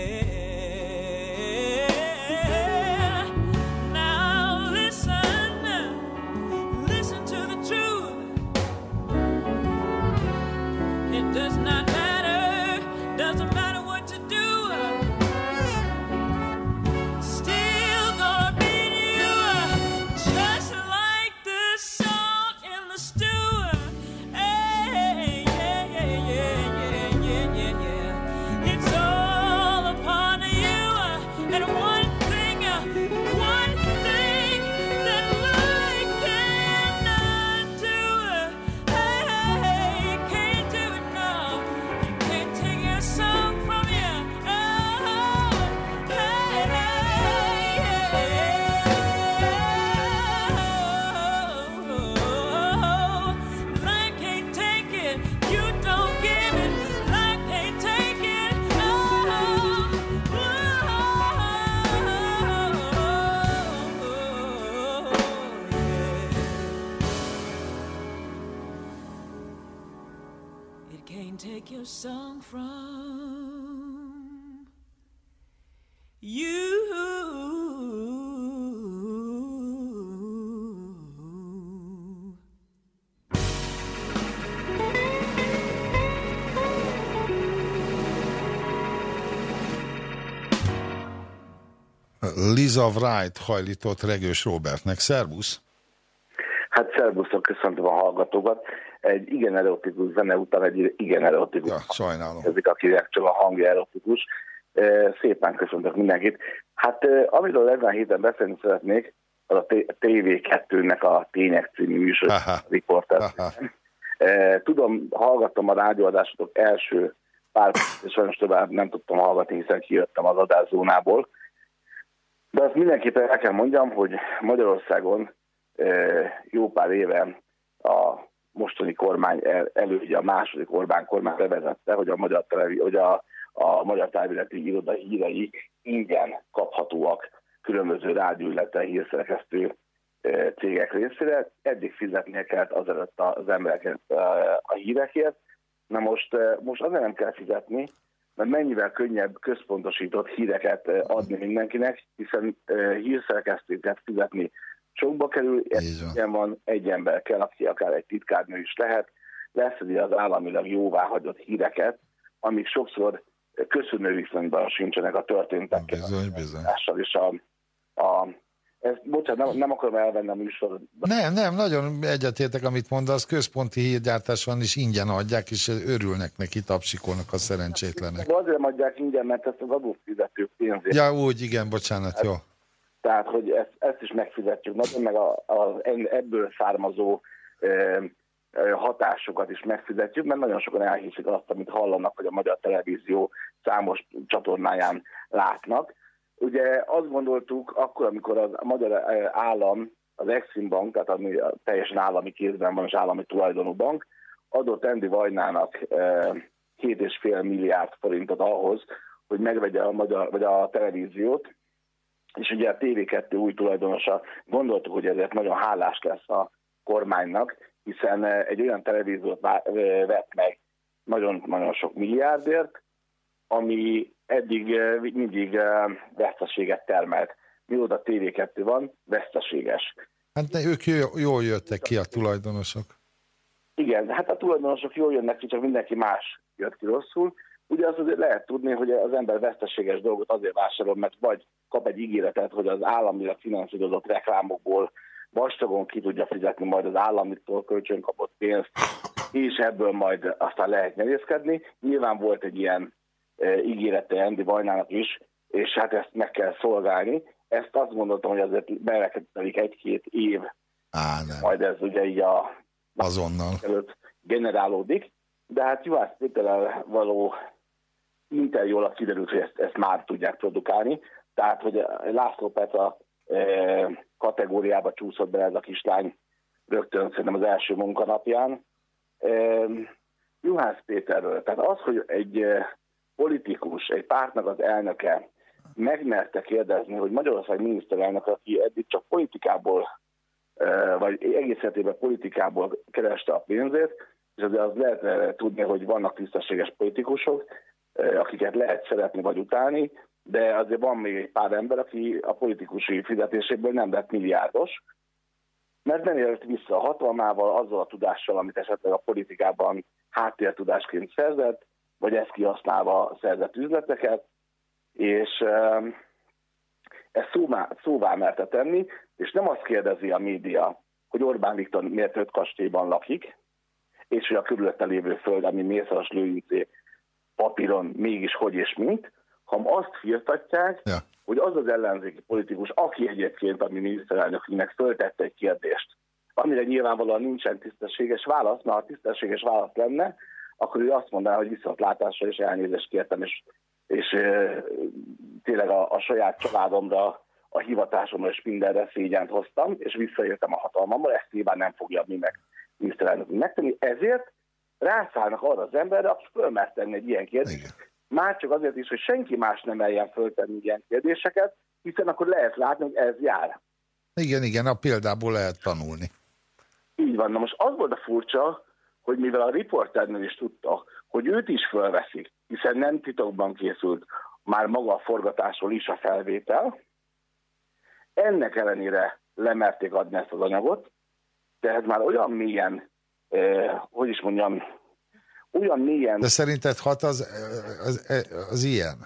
Liza Wright hajlított Regős Robertnek. Szervusz! Hát szervuszok, köszöntöm a hallgatókat. Egy igen erotikus zene után egy igen erotikus. Ja, sajnálom. Ezek, akinek csak a hangja erotikus. Szépen köszöntök mindenkit. Hát amiről ezen héten beszélni szeretnék, az a TV2-nek a Tények című műsor, riporter. Tudom, hallgattam a rádióadásotok első pár, és sajnos tovább nem tudtam hallgatni, hiszen kijöttem az adászónából. De azt mindenképpen el kell mondjam, hogy Magyarországon jó pár éve a mostani kormány elődje, a második Orbán kormány bevezette, hogy a magyar, televi, hogy a, a magyar távirati iroda hírei ingyen kaphatóak különböző rádió, illetve hírszerkesztő cégek részére. Eddig fizetnie kellett azelőtt az embereket a hírekért. Na most, most azért nem kell fizetni, mert mennyivel könnyebb központosított híreket adni mindenkinek, hiszen hírszerkesztőket fizetni sokba kerül, ilyen van, egy ember kell, aki akár egy titkárnő is lehet, leszedi az államilag jóváhagyott híreket, amik sokszor köszönő viszonyban sincsenek a történtekkel. Bizony, bizony. És a, a ezt, bocsánat, nem, nem akarom elvenni a műsor. Nem, nem, nagyon egyetértek, amit mondasz. Központi hírgyártás van, és ingyen adják, és örülnek neki, tapsikolnak a szerencsétlenek. De azért adják ingyen, mert ezt az adófizetők pénzét. Ja, úgy, igen, bocsánat, hát, jó. Tehát, hogy ezt, ezt is megfizetjük, nagyon meg a, a, ebből származó e, hatásokat is megfizetjük, mert nagyon sokan elhiszik azt, amit hallanak, hogy a magyar televízió számos csatornáján látnak. Ugye azt gondoltuk akkor, amikor a magyar állam, az Exim Bank, tehát ami teljesen állami kézben van, és állami tulajdonú bank, adott Endi Vajnának 7,5 milliárd forintot ahhoz, hogy megvegye a, magyar, vagy a televíziót, és ugye a TV2 új tulajdonosa gondoltuk, hogy ezért nagyon hálás lesz a kormánynak, hiszen egy olyan televíziót vett meg nagyon-nagyon sok milliárdért, ami eddig mindig veszteséget termelt. Mióta TV2 van, veszteséges. Hát de ők jól jöttek ki a tulajdonosok. Igen, hát a tulajdonosok jól jönnek ki, csak mindenki más jött ki rosszul. Ugye az azért lehet tudni, hogy az ember veszteséges dolgot azért vásárol, mert vagy kap egy ígéretet, hogy az államilag finanszírozott reklámokból vastagon ki tudja fizetni majd az államitól kölcsön kapott pénzt, és ebből majd aztán lehet nyerészkedni. Nyilván volt egy ilyen ígérete Andy Vajnának is, és hát ezt meg kell szolgálni. Ezt azt mondottam, hogy azért belekezdődik egy-két év, Á, nem. majd ez ugye így a azonnal előtt generálódik, de hát Juhász Péterrel való interjúval kiderült, hogy ezt, ezt már tudják produkálni. Tehát, hogy László Petra e, kategóriába csúszott be ez a kislány rögtön szerintem az első munkanapján. E, Juhász Péterről, tehát az, hogy egy politikus, egy pártnak az elnöke megmerte kérdezni, hogy Magyarország miniszterelnök, aki eddig csak politikából, vagy egész életében politikából kereste a pénzét, és azért az lehet tudni, hogy vannak tisztességes politikusok, akiket lehet szeretni vagy utálni, de azért van még egy pár ember, aki a politikusi fizetéséből nem lett milliárdos, mert nem élt vissza a hatalmával, azzal a tudással, amit esetleg a politikában háttértudásként szerzett, vagy ezt kihasználva szerzett üzleteket, és ezt szóvá, szóvá merte tenni, és nem azt kérdezi a média, hogy Orbán Viktor miért öt kastélyban lakik, és hogy a körülötte lévő föld, ami Mészáros Lőrincé papíron mégis hogy és mint, hanem azt firtatják, ja. hogy az az ellenzéki politikus, aki egyébként a mi miniszterelnökünknek föltette egy kérdést, amire nyilvánvalóan nincsen tisztességes válasz, mert ha tisztességes válasz lenne, akkor ő azt mondaná, hogy viszontlátásra és elnézést kértem, és, és e, tényleg a, a saját családomra, a hivatásomra és mindenre szégyent hoztam, és visszaértem a hatalmammal, ezt nyilván nem fogja mi meg miniszterelnökünk megtenni. Ezért rászállnak arra az emberre, aki fölmert tenni egy ilyen kérdést. Igen. Már csak azért is, hogy senki más nem eljen föltenni ilyen kérdéseket, hiszen akkor lehet látni, hogy ez jár. Igen, igen, a példából lehet tanulni. Így van. Na most az volt a furcsa, hogy mivel a riporternő is tudta, hogy őt is fölveszik, hiszen nem titokban készült már maga a forgatásról is a felvétel, ennek ellenére lemerték adni ezt az anyagot, tehát már olyan mélyen, eh, hogy is mondjam, olyan mélyen... De szerinted hat az, az, az ilyen?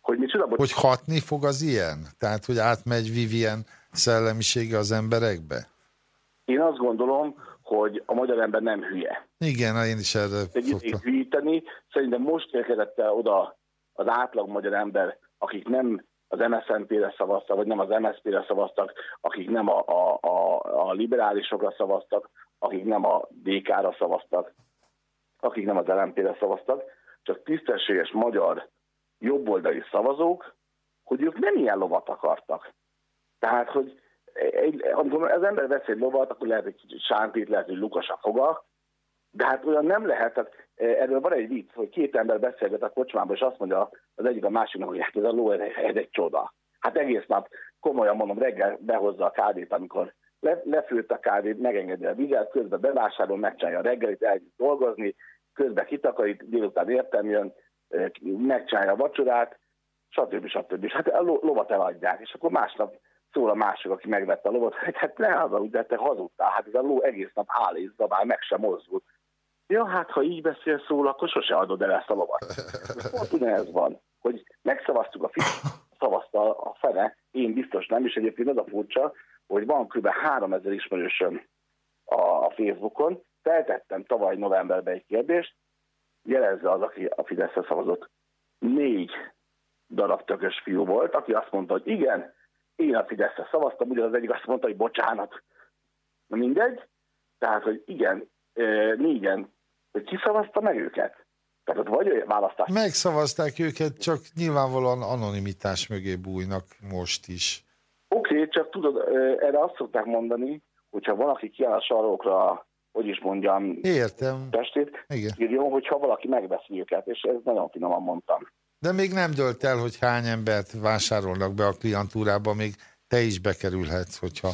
Hogy micsoda? Hogy hatni fog az ilyen? Tehát, hogy átmegy Vivien szellemisége az emberekbe? Én azt gondolom, hogy a magyar ember nem hülye. Igen, én is erre fogtam. hülyíteni. Szerintem most érkezett el oda az átlag magyar ember, akik nem az MSZNP-re szavaztak, vagy nem az MSZP-re szavaztak, akik nem a, a, a, a liberálisokra szavaztak, akik nem a DK-ra szavaztak, akik nem az LMP-re szavaztak, csak tisztességes magyar jobboldali szavazók, hogy ők nem ilyen lovat akartak. Tehát, hogy egy, amikor az ember vesz egy lovat, akkor lehet egy kicsit sántít, lehet, hogy lukas a foga, de hát olyan nem lehet, tehát e, erről van egy vicc, hogy két ember beszélget a kocsmában, és azt mondja az egyik a másiknak, hogy hát ez a ló, ez egy csoda. Hát egész nap komolyan mondom, reggel behozza a kávét, amikor le, lefőtt a kávét, megengedi a vizet, közben bevásárol, megcsinálja a reggelit, elkezd dolgozni, közben kitakarít, délután értem jön, megcsinálja a vacsorát, stb. stb. Hát a lovat eladják, és akkor másnap szól a másik, aki megvette a lovat, hogy hát ne hazudj, de te hazudtál, hát ez a ló egész nap áll és zabál, meg sem mozdul. Ja, hát ha így beszél szól, akkor sose adod el ezt a lovat. Pont ez van, hogy megszavaztuk a figyelmet, szavazta a fene, én biztos nem, és egyébként az a furcsa, hogy van kb. 3000 ismerősöm a Facebookon, feltettem tavaly novemberben egy kérdést, jelezze az, aki a Fideszre szavazott. Négy darab tökös fiú volt, aki azt mondta, hogy igen, én a Fideszre szavaztam, ugyanaz egyik azt mondta, hogy bocsánat. Na mindegy, tehát, hogy igen, négyen, hogy ki szavazta meg őket? Tehát ott vagy választás. Megszavazták őket, csak nyilvánvalóan anonimitás mögé bújnak most is. Oké, okay, csak tudod, erre azt szokták mondani, hogyha valaki kiáll a sarokra, hogy is mondjam, Értem. testét, Igen. írjon, hogyha valaki megveszi őket, és ez nagyon finoman mondtam. De még nem dölt el, hogy hány embert vásárolnak be a klientúrába, még te is bekerülhetsz, hogyha...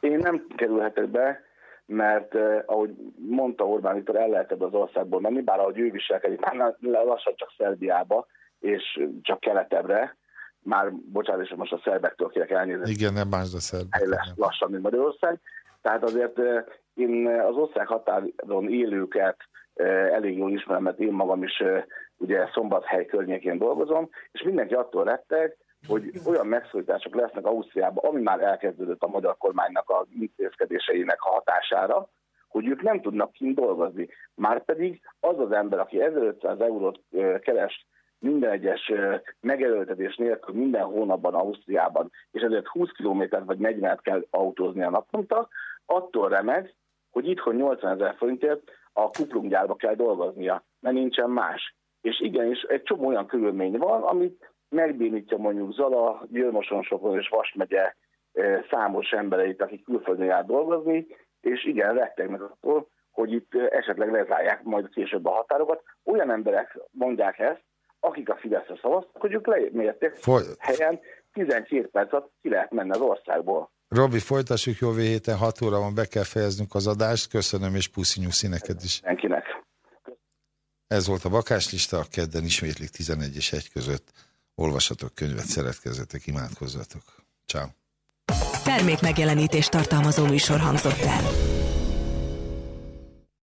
Én nem kerülhetek be, mert eh, ahogy mondta Orbán Viktor, el lehet ebbe az országból menni, bár ahogy ő viselkedik, már lassan csak Szerbiába, és csak keletebbre, már, bocsánat, és most a szerbektől kérek elnézni. Igen, nem más a szerbek. Lassan, mint Magyarország. Tehát azért eh, én az ország határon élőket eh, elég jól ismerem, mert én magam is eh, ugye Szombathely környékén dolgozom, és mindenki attól rettek, hogy olyan megszólítások lesznek Ausztriában, ami már elkezdődött a magyar kormánynak az intézkedéseinek a hatására, hogy ők nem tudnak kint dolgozni. Márpedig az az ember, aki 1500 eurót keres minden egyes megerőltetés nélkül minden hónapban Ausztriában, és ezért 20 km vagy 40 kell autózni a naponta, attól remeg, hogy itthon 80 ezer forintért a kuplunggyárba kell dolgoznia, mert nincsen más. És igenis, egy csomó olyan körülmény van, amit megbénítja mondjuk Zala, Győrmosonsokon és Vas megye számos embereit, akik külföldön jár dolgozni, és igen, rettegnek attól, hogy itt esetleg lezárják majd később a határokat. Olyan emberek mondják ezt, akik a Fideszre szavaztak, hogy ők lemérték Foly- helyen 12 percet ki lehet menni az országból. Robi, folytassuk jövő héten 6 óra van, be kell fejeznünk az adást. Köszönöm, és puszi neked is. Senkinek. Ez volt a bakáslista, a kedden ismétlik 11 és 1 között. Olvasatok könyvet, szeretkezzetek, imádkozzatok. Ciao. Termék megjelenítést tartalmazó műsor hangzott el.